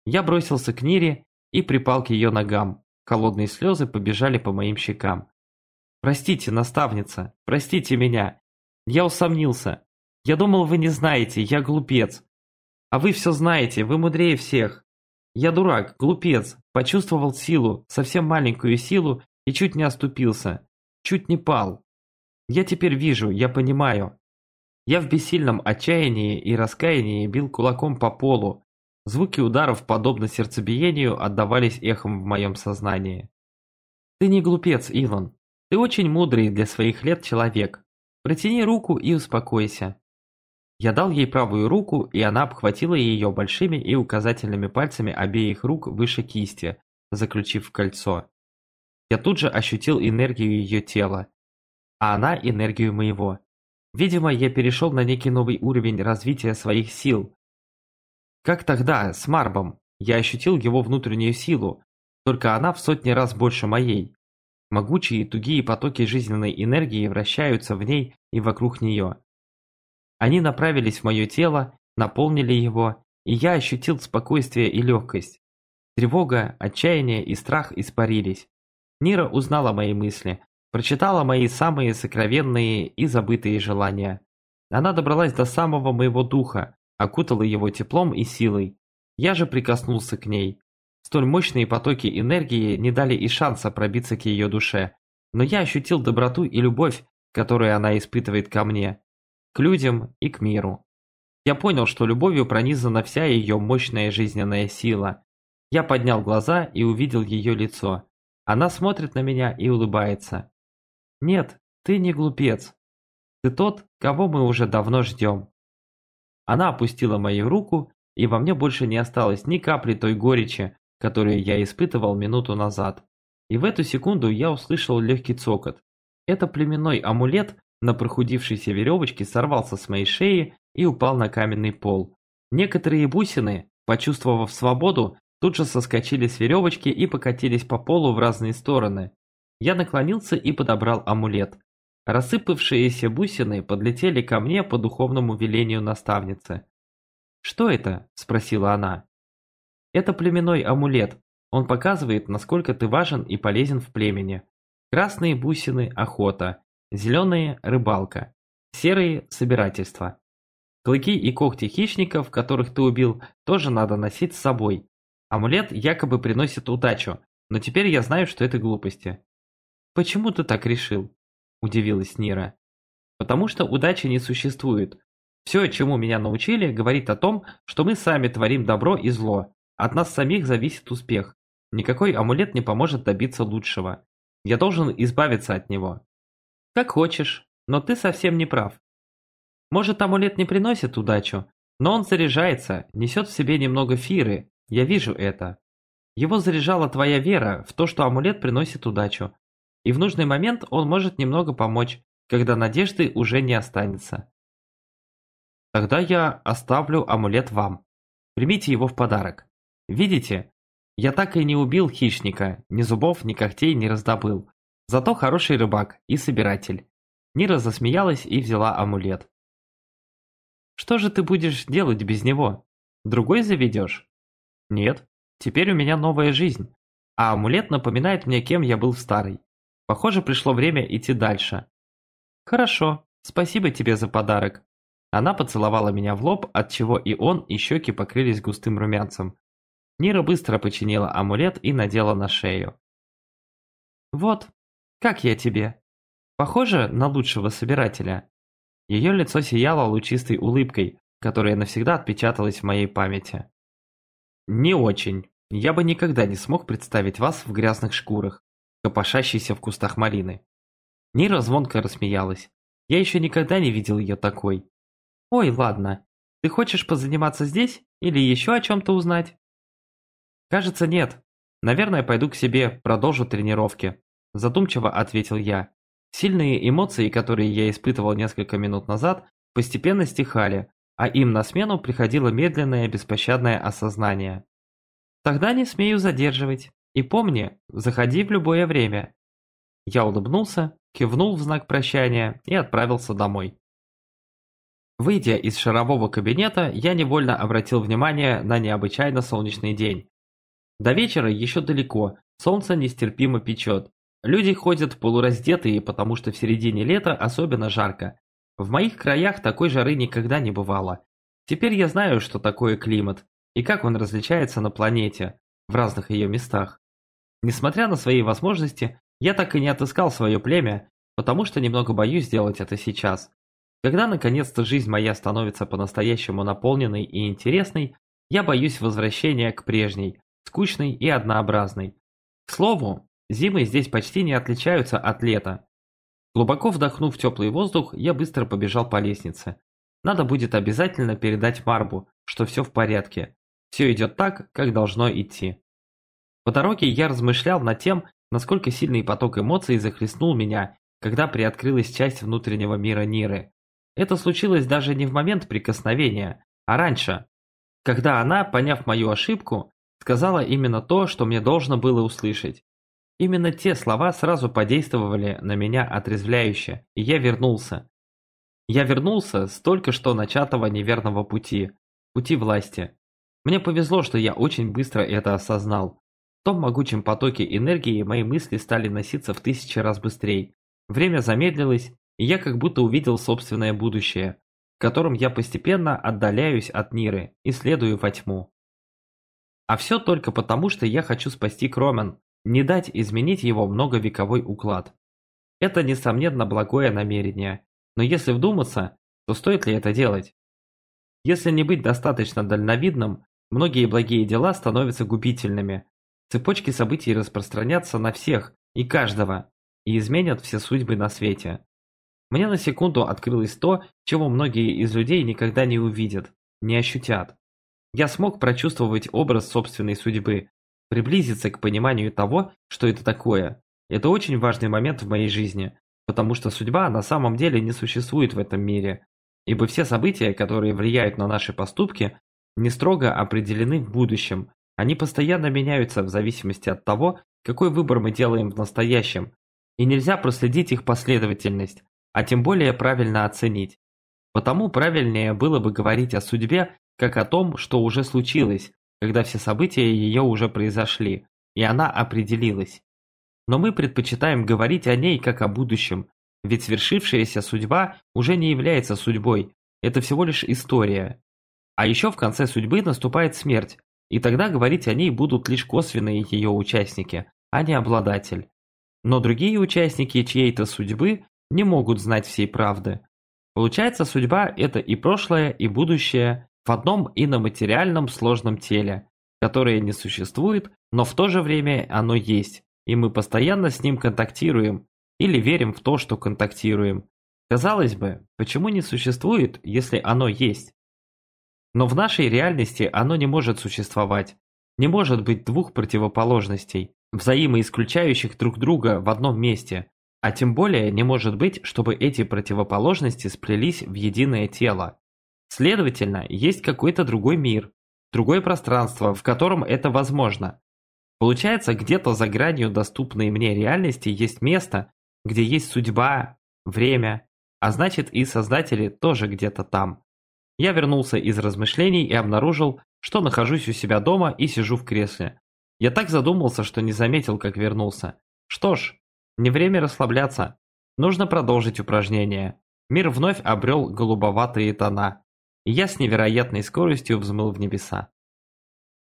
Я бросился к Нире и припал к ее ногам. Холодные слезы побежали по моим щекам. «Простите, наставница, простите меня. Я усомнился. Я думал, вы не знаете, я глупец. А вы все знаете, вы мудрее всех. Я дурак, глупец, почувствовал силу, совсем маленькую силу и чуть не оступился. Чуть не пал. Я теперь вижу, я понимаю. Я в бессильном отчаянии и раскаянии бил кулаком по полу. Звуки ударов, подобно сердцебиению, отдавались эхом в моем сознании. Ты не глупец, Илон. Ты очень мудрый для своих лет человек. Протяни руку и успокойся. Я дал ей правую руку, и она обхватила ее большими и указательными пальцами обеих рук выше кисти, заключив кольцо. Я тут же ощутил энергию ее тела, а она энергию моего. Видимо, я перешел на некий новый уровень развития своих сил. Как тогда, с Марбом, я ощутил его внутреннюю силу, только она в сотни раз больше моей. Могучие тугие потоки жизненной энергии вращаются в ней и вокруг нее. Они направились в мое тело, наполнили его, и я ощутил спокойствие и легкость. Тревога, отчаяние и страх испарились. Нира узнала мои мысли, прочитала мои самые сокровенные и забытые желания. Она добралась до самого моего духа, окутала его теплом и силой. Я же прикоснулся к ней. Столь мощные потоки энергии не дали и шанса пробиться к ее душе. Но я ощутил доброту и любовь, которую она испытывает ко мне, к людям и к миру. Я понял, что любовью пронизана вся ее мощная жизненная сила. Я поднял глаза и увидел ее лицо. Она смотрит на меня и улыбается. Нет, ты не глупец. Ты тот, кого мы уже давно ждем. Она опустила мою руку, и во мне больше не осталось ни капли той горечи, которую я испытывал минуту назад. И в эту секунду я услышал легкий цокот. Это племенной амулет, на прохудившейся веревочке сорвался с моей шеи и упал на каменный пол. Некоторые бусины, почувствовав свободу, тут же соскочили с веревочки и покатились по полу в разные стороны. Я наклонился и подобрал амулет. Рассыпавшиеся бусины подлетели ко мне по духовному велению наставницы. «Что это?» – спросила она. «Это племенной амулет. Он показывает, насколько ты важен и полезен в племени. Красные бусины – охота, зеленые – рыбалка, серые – собирательство. Клыки и когти хищников, которых ты убил, тоже надо носить с собой. Амулет якобы приносит удачу, но теперь я знаю, что это глупости. Почему ты так решил? Удивилась Нира. Потому что удачи не существует. Все, чему меня научили, говорит о том, что мы сами творим добро и зло. От нас самих зависит успех. Никакой амулет не поможет добиться лучшего. Я должен избавиться от него. Как хочешь, но ты совсем не прав. Может, амулет не приносит удачу, но он заряжается, несет в себе немного фиры, я вижу это. Его заряжала твоя вера в то, что амулет приносит удачу. И в нужный момент он может немного помочь, когда надежды уже не останется. Тогда я оставлю амулет вам. Примите его в подарок. Видите, я так и не убил хищника, ни зубов, ни когтей не раздобыл. Зато хороший рыбак и собиратель. Нира засмеялась и взяла амулет. Что же ты будешь делать без него? Другой заведешь? Нет, теперь у меня новая жизнь. А амулет напоминает мне, кем я был в старой. Похоже, пришло время идти дальше. Хорошо, спасибо тебе за подарок. Она поцеловала меня в лоб, от чего и он, и щеки покрылись густым румянцем. Нира быстро починила амулет и надела на шею. «Вот, как я тебе? Похоже на лучшего собирателя?» Ее лицо сияло лучистой улыбкой, которая навсегда отпечаталась в моей памяти. «Не очень. Я бы никогда не смог представить вас в грязных шкурах, копошащейся в кустах малины». Нира звонко рассмеялась. Я еще никогда не видел ее такой. «Ой, ладно. Ты хочешь позаниматься здесь или еще о чем-то узнать?» «Кажется, нет. Наверное, пойду к себе, продолжу тренировки», задумчиво ответил я. Сильные эмоции, которые я испытывал несколько минут назад, постепенно стихали, а им на смену приходило медленное беспощадное осознание. «Тогда не смею задерживать. И помни, заходи в любое время». Я улыбнулся, кивнул в знак прощания и отправился домой. Выйдя из шарового кабинета, я невольно обратил внимание на необычайно солнечный день. До вечера еще далеко, солнце нестерпимо печет, Люди ходят полураздетые, потому что в середине лета особенно жарко. В моих краях такой жары никогда не бывало. Теперь я знаю, что такое климат, и как он различается на планете, в разных ее местах. Несмотря на свои возможности, я так и не отыскал свое племя, потому что немного боюсь сделать это сейчас. Когда наконец-то жизнь моя становится по-настоящему наполненной и интересной, я боюсь возвращения к прежней, скучной и однообразной. К слову, Зимы здесь почти не отличаются от лета. Глубоко вдохнув теплый воздух, я быстро побежал по лестнице. Надо будет обязательно передать Марбу, что все в порядке. Все идет так, как должно идти. По дороге я размышлял над тем, насколько сильный поток эмоций захлестнул меня, когда приоткрылась часть внутреннего мира Ниры. Это случилось даже не в момент прикосновения, а раньше, когда она, поняв мою ошибку, сказала именно то, что мне должно было услышать. Именно те слова сразу подействовали на меня отрезвляюще, и я вернулся. Я вернулся с только что начатого неверного пути, пути власти. Мне повезло, что я очень быстро это осознал. Том могучем потоке энергии мои мысли стали носиться в тысячи раз быстрее. Время замедлилось, и я как будто увидел собственное будущее, в котором я постепенно отдаляюсь от Ниры и следую во тьму. А все только потому, что я хочу спасти Кромен, не дать изменить его многовековой уклад. Это, несомненно, благое намерение, но если вдуматься, то стоит ли это делать? Если не быть достаточно дальновидным, многие благие дела становятся губительными. Цепочки событий распространятся на всех и каждого и изменят все судьбы на свете. Мне на секунду открылось то, чего многие из людей никогда не увидят, не ощутят. Я смог прочувствовать образ собственной судьбы, приблизиться к пониманию того, что это такое. Это очень важный момент в моей жизни, потому что судьба на самом деле не существует в этом мире, ибо все события, которые влияют на наши поступки, не строго определены в будущем, они постоянно меняются в зависимости от того, какой выбор мы делаем в настоящем, и нельзя проследить их последовательность, а тем более правильно оценить. Потому правильнее было бы говорить о судьбе как о том, что уже случилось, когда все события ее уже произошли, и она определилась. Но мы предпочитаем говорить о ней как о будущем, ведь свершившаяся судьба уже не является судьбой, это всего лишь история. А еще в конце судьбы наступает смерть, и тогда говорить о ней будут лишь косвенные ее участники, а не обладатель. Но другие участники чьей-то судьбы не могут знать всей правды. Получается, судьба – это и прошлое, и будущее в одном иноматериальном сложном теле, которое не существует, но в то же время оно есть, и мы постоянно с ним контактируем или верим в то, что контактируем. Казалось бы, почему не существует, если оно есть? Но в нашей реальности оно не может существовать. Не может быть двух противоположностей, взаимоисключающих друг друга в одном месте. А тем более не может быть, чтобы эти противоположности сплелись в единое тело. Следовательно, есть какой-то другой мир, другое пространство, в котором это возможно. Получается, где-то за гранью доступной мне реальности есть место, где есть судьба, время, а значит и создатели тоже где-то там. Я вернулся из размышлений и обнаружил, что нахожусь у себя дома и сижу в кресле. Я так задумался, что не заметил, как вернулся. Что ж, не время расслабляться. Нужно продолжить упражнение. Мир вновь обрел голубоватые тона. Я с невероятной скоростью взмыл в небеса.